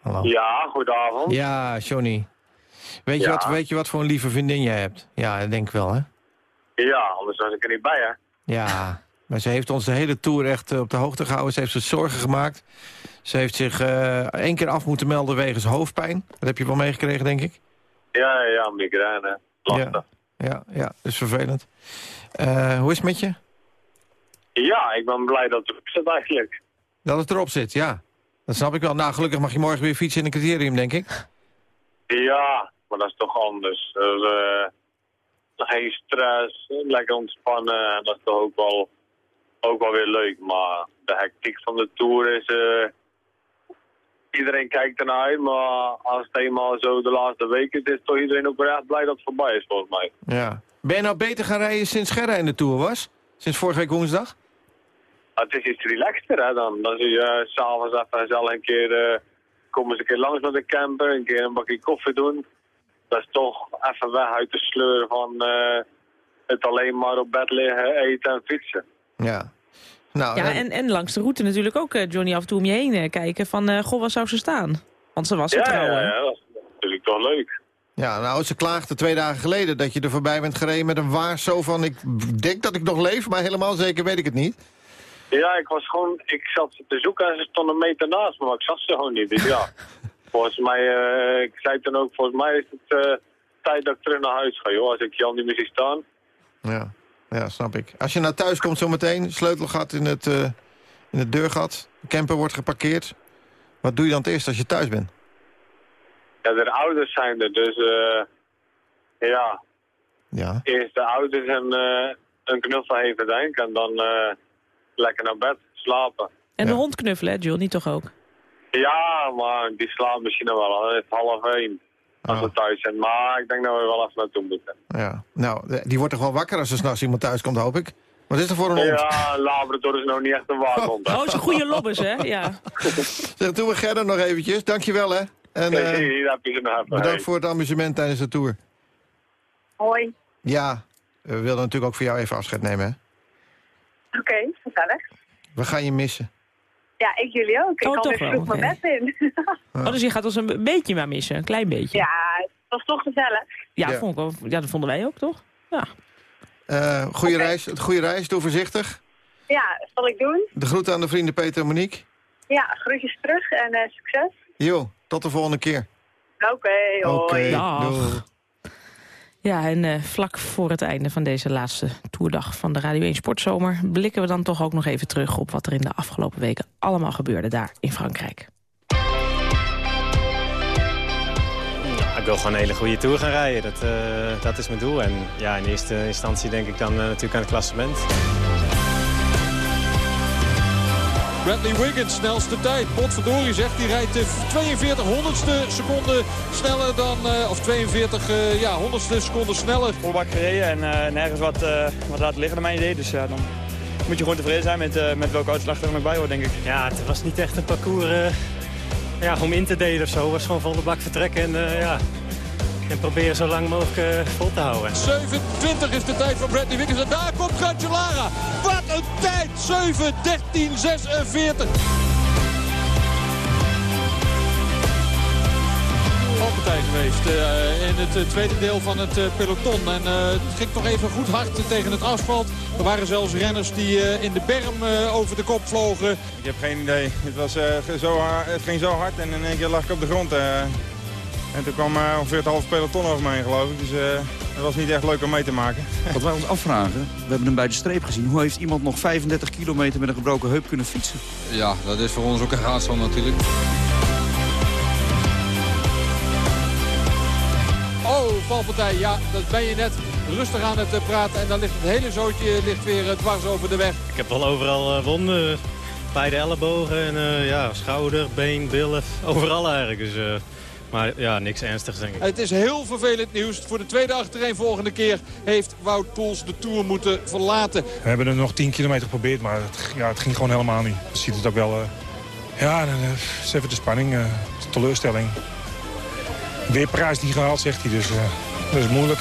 Hallo. Ja, goedenavond. Ja, Johnny. Weet, je wat, weet je wat voor een lieve vriendin jij hebt? Ja, dat denk ik wel, hè? Ja, anders was ik er niet bij, hè. Ja, maar ze heeft ons de hele tour echt eh, op de hoogte gehouden. Ze heeft zich zorgen gemaakt. Ze heeft zich eh één keer af moeten melden wegens hoofdpijn. Dat heb je wel meegekregen, denk ik. Ja, ja, ja, migraine. Ja, ja, ja, dat is vervelend. Eh, hoe is het met je? Ja, ik ben blij dat het erop zit eigenlijk. Dat het erop zit, ja. Dat snap ik wel. Nou, gelukkig mag je morgen weer fietsen in een criterium, denk ik. Ja, maar dat is toch anders. Dus, eh, geen stress, lekker ontspannen. Dat is toch ook wel, ook wel weer leuk. Maar de hectiek van de Tour is... eh, iedereen kijkt ernaar uit, maar als het eenmaal zo de laatste weken is, is toch iedereen ook echt blij dat het voorbij is, volgens mij. Ja. Ben je nou beter gaan rijden sinds Gerra in de Tour was? Sinds vorige week woensdag? Het is iets relaxter, hè, dan. Dan zie je eh, s'avonds even gezellig een keer... eh komen ze een keer langs met de camper, een keer een bakje koffie doen. Dat is toch even weg uit de sleur van eh, het alleen maar op bed liggen, eten en fietsen. Ja. Nou, Ja, en, en langs de route natuurlijk ook, Johnny, af en toe om je heen kijken van, eh, goh, waar zou ze staan? Want ze was er ja, trouw, ja, hè? ja, dat is natuurlijk toch leuk. Ja, nou, ze klaagde twee dagen geleden dat je er voorbij bent gereden met een waar zo van... ik denk dat ik nog leef, maar helemaal zeker weet ik het niet. Ja, ik was gewoon, ik zat ze te zoeken en ze stonden een meter naast me, maar ik zag ze gewoon niet. Dus ja, volgens mij, eh, ik zei toen ook, volgens mij is het eh, tijd dat ik terug naar huis ga, joh. Als ik Jan niet meer zie staan. Ja, ja, snap ik. Als je nou thuis komt zometeen, sleutel gaat in het, eh, in het deurgat... de camper wordt geparkeerd... wat doe je dan het eerst als je thuis bent? Ja, de ouders zijn er, dus eh, ja, Ja. eerst de ouders en een knuffel even denk en dan lekker naar bed, slapen. En de hond knuffelen, hè, Johnny, toch ook? Ja, maar die slaapt misschien nog wel, dan is het half één als we thuis zijn. Maar ik denk dat we er wel even naartoe moeten. Ja. Nou, de- die wordt toch wel wakker als er s'nachts iemand thuis komt, hoop ik? Wat is er voor een hond? Ja, Labrador is nou niet echt een waakhond. hè. Oh, zo'n goede lobbes, hè? Ja. Zeg, doen we Gerda nog eventjes. Dankjewel, hè. En eh, Hier heb je ze nog even. bedankt voor het amusement tijdens de tour. Hoi. Ja, we wilden natuurlijk ook voor jou even afscheid nemen, hè. Oké, gezellig. We gaan je missen. Ja, ik jullie ook. Ik Oh, kan toch weer wel, vroeg mijn oké. bed in. Oh, dus je gaat ons een beetje maar missen, een klein beetje. ja, het was toch gezellig. Ja, Ja. Vond ik wel, ja dat vonden wij ook, toch? Ja. Eh goede reis, goede reis, doe voorzichtig. Ja, dat zal ik doen. De groeten aan de vrienden Peter en Monique. Ja, groetjes terug en eh, succes. Jo, tot de volgende keer. Oké, hoi. Dag. doeg. Ja, en eh, vlak voor het einde van deze laatste toerdag van de Radio 1 Sportzomer... blikken we dan toch ook nog even terug op wat er in de afgelopen weken allemaal gebeurde daar in Frankrijk. ik wil gewoon een hele goede Tour gaan rijden. Dat, eh, dat is mijn doel. En ja, in eerste instantie denk ik dan eh, natuurlijk aan het klassement. Bradley Wiggins, snelste tijd. Potverdorie zegt, die rijdt 42 honderdste seconde sneller dan... Uh, of 42 uh, ja, honderdste seconde sneller. Voorbak gereden en uh, nergens wat, wat laten liggen naar mijn idee. Dus ja, dan moet je gewoon tevreden zijn met, met welke uitslag er nog bij hoort, denk ik. Ja, het was niet echt een parcours ja, om in te delen of zo. Het was gewoon van de bak vertrekken en ja... En proberen zo lang mogelijk uh, vol te houden. 27 is de tijd van Bradley Wiggins. En daar komt Cancellara. Wat een tijd! 7, 13, 46. Valpartij geweest uh, in het uh, tweede deel van het uh, peloton. En het ging toch even goed hard tegen het asfalt. Er waren zelfs renners die in de berm over de kop vlogen. Ik heb geen idee. Het, was, zo hard, het ging zo hard en in één keer lag ik op de grond. En toen kwam uh, ongeveer het halve peloton over me heen, geloof ik. Dus uh, dat was niet echt leuk om mee te maken. Wat wij ons afvragen, we hebben hem bij de streep gezien. Hoe heeft iemand nog 35 kilometer met een gebroken heup kunnen fietsen? Ja, dat is voor ons ook een raadsel natuurlijk. Oh, valpartij. Ja, dat ben je net rustig aan het praten. En dan ligt het hele zootje ligt weer dwars over de weg. Ik heb wel overal wonden. Beide ellebogen en ja, schouder, been, billen. Overal eigenlijk. Dus, maar ja, niks ernstigs denk ik. Het is heel vervelend nieuws. Voor de tweede achtereen volgende keer heeft Wout Poels de Tour moeten verlaten. We hebben er nog 10 kilometer geprobeerd, maar het, ja, het ging gewoon helemaal niet. Je ziet het ook wel. Uh, ja, dan uh, is even de spanning, uh, de teleurstelling. Weer prijs niet gehaald, zegt hij, dus dat is moeilijk.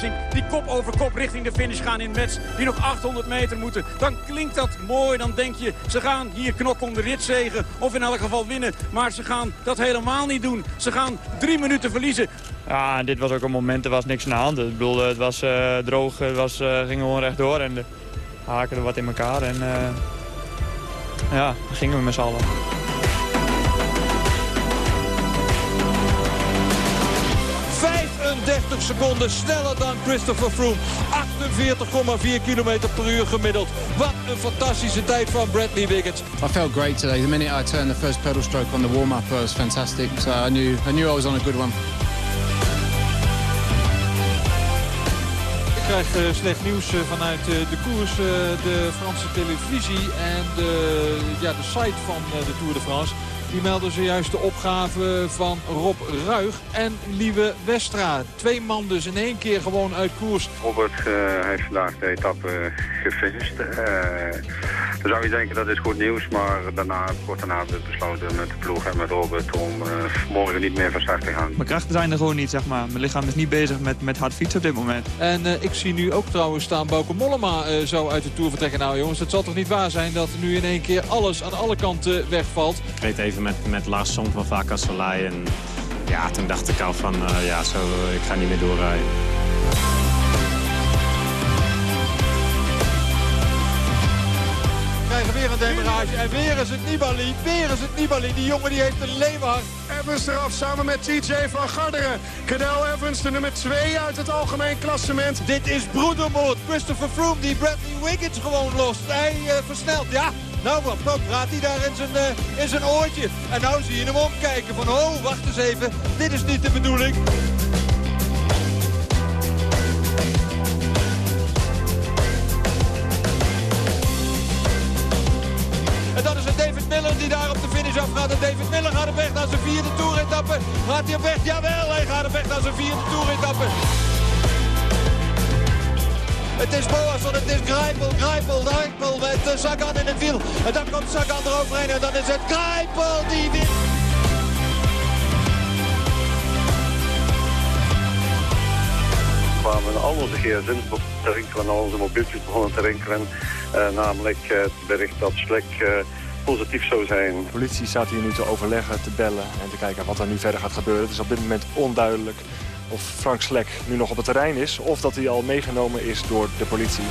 Die kop over kop richting de finish gaan in Mets. Die nog 800 meter moeten. Dan klinkt dat mooi. Dan denk je, ze gaan hier knokken om de ritzegen. Of in elk geval winnen. Maar ze gaan dat helemaal niet doen. Ze gaan drie minuten verliezen. Ja, dit was ook een moment, er was niks aan de hand. Ik bedoel, het was uh, droog, het was, uh, ging gewoon rechtdoor. En de haken er wat in elkaar. En uh, ja, gingen we met z'n allen. 30 seconden sneller dan Christopher Froome. 48,4 km per uur gemiddeld. Wat een fantastische tijd van Bradley Wiggins. I felt great today. The minute I turned the first pedal stroke on the warm-up was fantastic. So I knew, I knew I was on a good one. Ik krijg uh, slecht nieuws uh, vanuit uh, de koers, de Franse televisie en de, ja, de site van de Tour de France. Die melden zojuist de opgave van Rob Ruig en Lieve Westra. Twee man dus in één keer gewoon uit koers. Robert uh, heeft vandaag de etappe gefinished. Uh, dan zou je denken dat is goed nieuws, maar daarna, kort daarna hebben we besloten met de ploeg en met Robert om uh, morgen niet meer van start te gaan. Mijn krachten zijn er gewoon niet, zeg maar. Mijn lichaam is niet bezig met, met hard fietsen op dit moment. En ik zie nu ook trouwens staan Bauke Mollema zo uit de Tour vertrekken. Nou jongens, het zal toch niet waar zijn dat nu in één keer alles aan alle kanten wegvalt. Ik weet even met, met Lars Song van Vaca Soleil. En ja, toen dacht ik al van, uh, ja, zo, ik ga niet meer doorrijden. krijgen weer een demarage. En weer is het Nibali. Weer is het Nibali. Die jongen die heeft een leeuwhart. Evans eraf samen met TJ van Garderen. Cadel Evans de nummer 2 uit het algemeen klassement. Dit is broedermoord. Christopher Froome die Bradley Wiggins gewoon lost. Hij uh, versnelt. Ja, nou, wat, wat praat hij daar in zijn, uh, in zijn oortje. En nou zie je hem omkijken van, oh, wacht eens even. Dit is niet de bedoeling. En dan is het David Miller die daar op de finish afgaat. En David Miller gaat op weg naar zijn vierde toeretappe. Gaat hij op weg? Jawel, hij gaat op weg naar zijn vierde toeretappe. Het is Boasson, het is Grijpel, Grijpel, Grijpel met uh, Sagan in het wiel. En dan komt Sagan eroverheen en dan is het Grijpel die wint. We kwamen al onze gsm's te rinkelen, al onze mobieltjes begonnen te rinkelen. Uh, namelijk uh, het bericht dat Slek positief zou zijn. De politie staat hier nu te overleggen, te bellen en te kijken wat er nu verder gaat gebeuren. Het is op dit moment onduidelijk of Frank Slek nu nog op het terrein is... of dat hij al meegenomen is door de politie.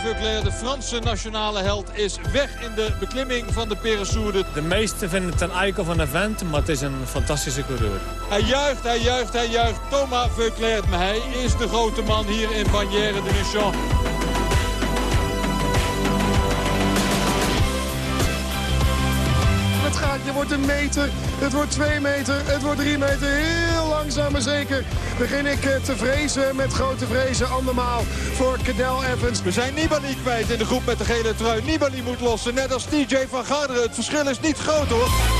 De Franse nationale held is weg in de beklimming van de Peressourde. De meesten vinden het een eikel van een vent, maar het is een fantastische coureur. Hij juicht, hij juicht, hij juicht. Thomas Veuclair, maar hij is de grote man hier in Bagnères de Luchon. Het gaatje wordt een meter, het wordt twee meter, het wordt drie meter. Heel langzaam maar zeker begin ik eh, te vrezen met grote vrezen. Andermaal voor Cadel Evans. We zijn Nibali kwijt in de groep met de gele trui. Nibali moet lossen, net als TJ van Garderen. Het verschil is niet groot hoor.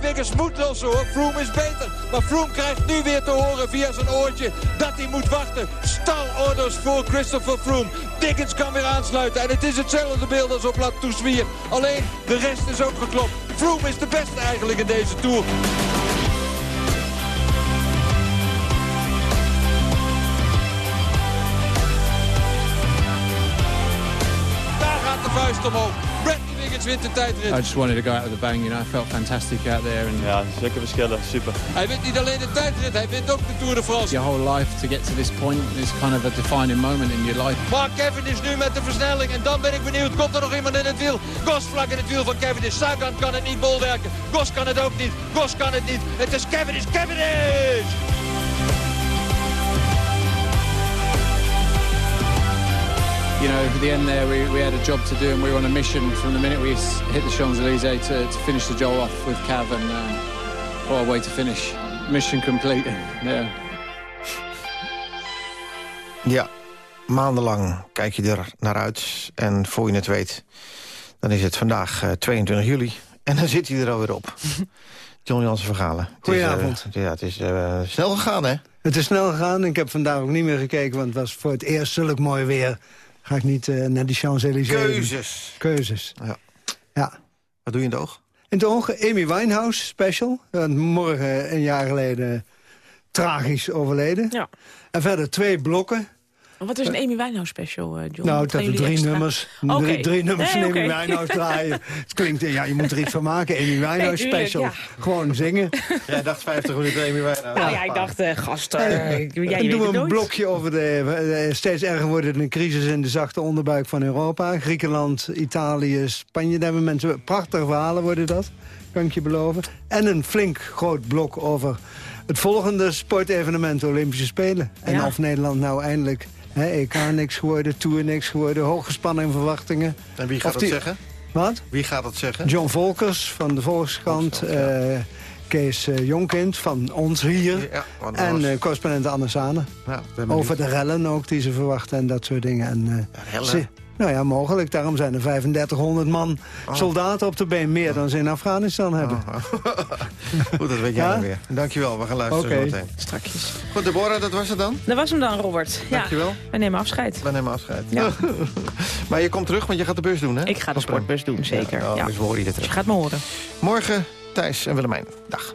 Wiggins moet lossen hoor. Froome is beter. Maar Froome krijgt nu weer te horen via zijn oortje dat hij moet wachten. Stalorders voor Christopher Froome. Dickens kan weer aansluiten. En het is hetzelfde beeld als op La Toussuire. Alleen de rest is ook geklopt. Froome is de beste eigenlijk in deze Tour. Daar gaat de vuist omhoog. Wint de tijdrit. I just wanted to go out with a bang, you know. I felt fantastic out there. And Ja, zulke verschillen, super. Hij wint niet alleen de tijdrit, hij wint ook de Tour de France. your whole life to get to this point is kind of a defining moment in your life. Mark Cavendish nu met de versnelling. En dan ben ik benieuwd, komt er nog iemand in het wiel? Gos vlak in het wiel van Cavendish. Sagan kan het niet bolwerken. Gos kan het ook niet. Gos kan het niet. Het is Cavendish. Cavendish! You know, at the end there, we, we had a job to do and we were on a mission from the minute we hit the Champs-Élysées to, to finish the job off with Cav. And uh, what a way to finish. Mission complete. Yeah. Ja, maandenlang kijk je er naar uit. En voor je het weet, dan is het vandaag eh, 22 juli. En dan zit hij er alweer op. John Jansen Vergalen. Het is, eh, Goedenavond. ja, het is eh, snel gegaan, hè? Het is snel gegaan. Ik heb vandaag ook niet meer gekeken, want het was voor het eerst zulk mooi weer. Ga ik niet eh, naar die Champs-Élysées. Keuzes. Keuzes. Ja. ja. Wat doe je in het oog? In het oog, Amy Winehouse special. Want morgen, een jaar geleden, tragisch overleden. Ja. En verder twee blokken. Wat is een Amy Winehouse special, eh, John? Nou, dat er drie extra- nummers, drie, drie nummers Nee, van Amy. Winehouse draaien. Het klinkt, ja, je moet er iets van maken. Amy Winehouse special. ja. Gewoon zingen. Jij dacht 50 minuten Amy Winehouse. Nou ja, ik dacht, eh gast, eh, ik- jij en doen we het een nooit. blokje over de... eh, steeds erger wordt een crisis in de zachte onderbuik van Europa. Griekenland, Italië, Spanje. Daar hebben mensen... Prachtige verhalen worden dat, kan ik je beloven. En een flink groot blok over het volgende sportevenement, de Olympische Spelen. En Ja. of Nederland nou eindelijk... Hè, EK niks geworden, Tour niks geworden, hooggespannen verwachtingen. En wie gaat dat zeggen? Wat? Wie gaat dat zeggen? John Volkers van de Volkskrant. eh, Kees eh, Jonkind van ons hier. Ja, en eh, correspondent Anne ben Over de rellen ook die ze verwachten en dat soort dingen. En, rellen? Nou ja, mogelijk. Daarom zijn er 3500 man Oh. soldaten op de been. Meer dan ze in Afghanistan hebben. Goed, dat weet jij Ja? dan weer. Dankjewel, we gaan luisteren zo meteen. Strakjes. Goed, Deborah, dat was het dan? Dat was hem dan, Robert. Ja, Dankjewel. wij nemen afscheid. We nemen afscheid. Ja. maar je komt terug, want je gaat de bus doen, hè? Ik ga de sportbus doen, zeker. Ja, oh, Ja. Dus we horen je er Dus je terug. gaat me horen. Morgen Thijs en Willemijn. Dag.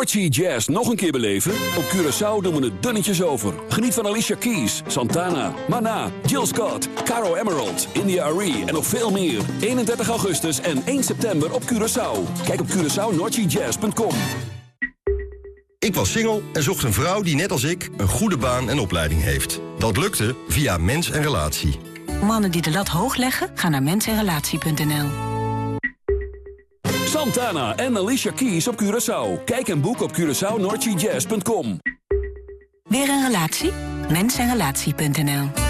Noordsea Jazz nog een keer beleven? Op Curaçao doen we het dunnetjes over. Geniet van Alicia Keys, Santana, Mana, Jill Scott, Caro Emerald, India Arie en nog veel meer. 31 augustus en 1 september op Curaçao. Kijk op CuraçaoNoordseaJazz.com. Ik was single en zocht een vrouw die net als ik een goede baan en opleiding heeft. Dat lukte via Mens en Relatie. Mannen die de lat hoog leggen, gaan naar mensenrelatie.nl. Santana en Alicia Keys op Curaçao. Kijk en boek op CuraçaoNoordseaJazz.com. Weer een relatie? Mensenrelatie.nl.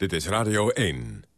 Dit is Radio 1.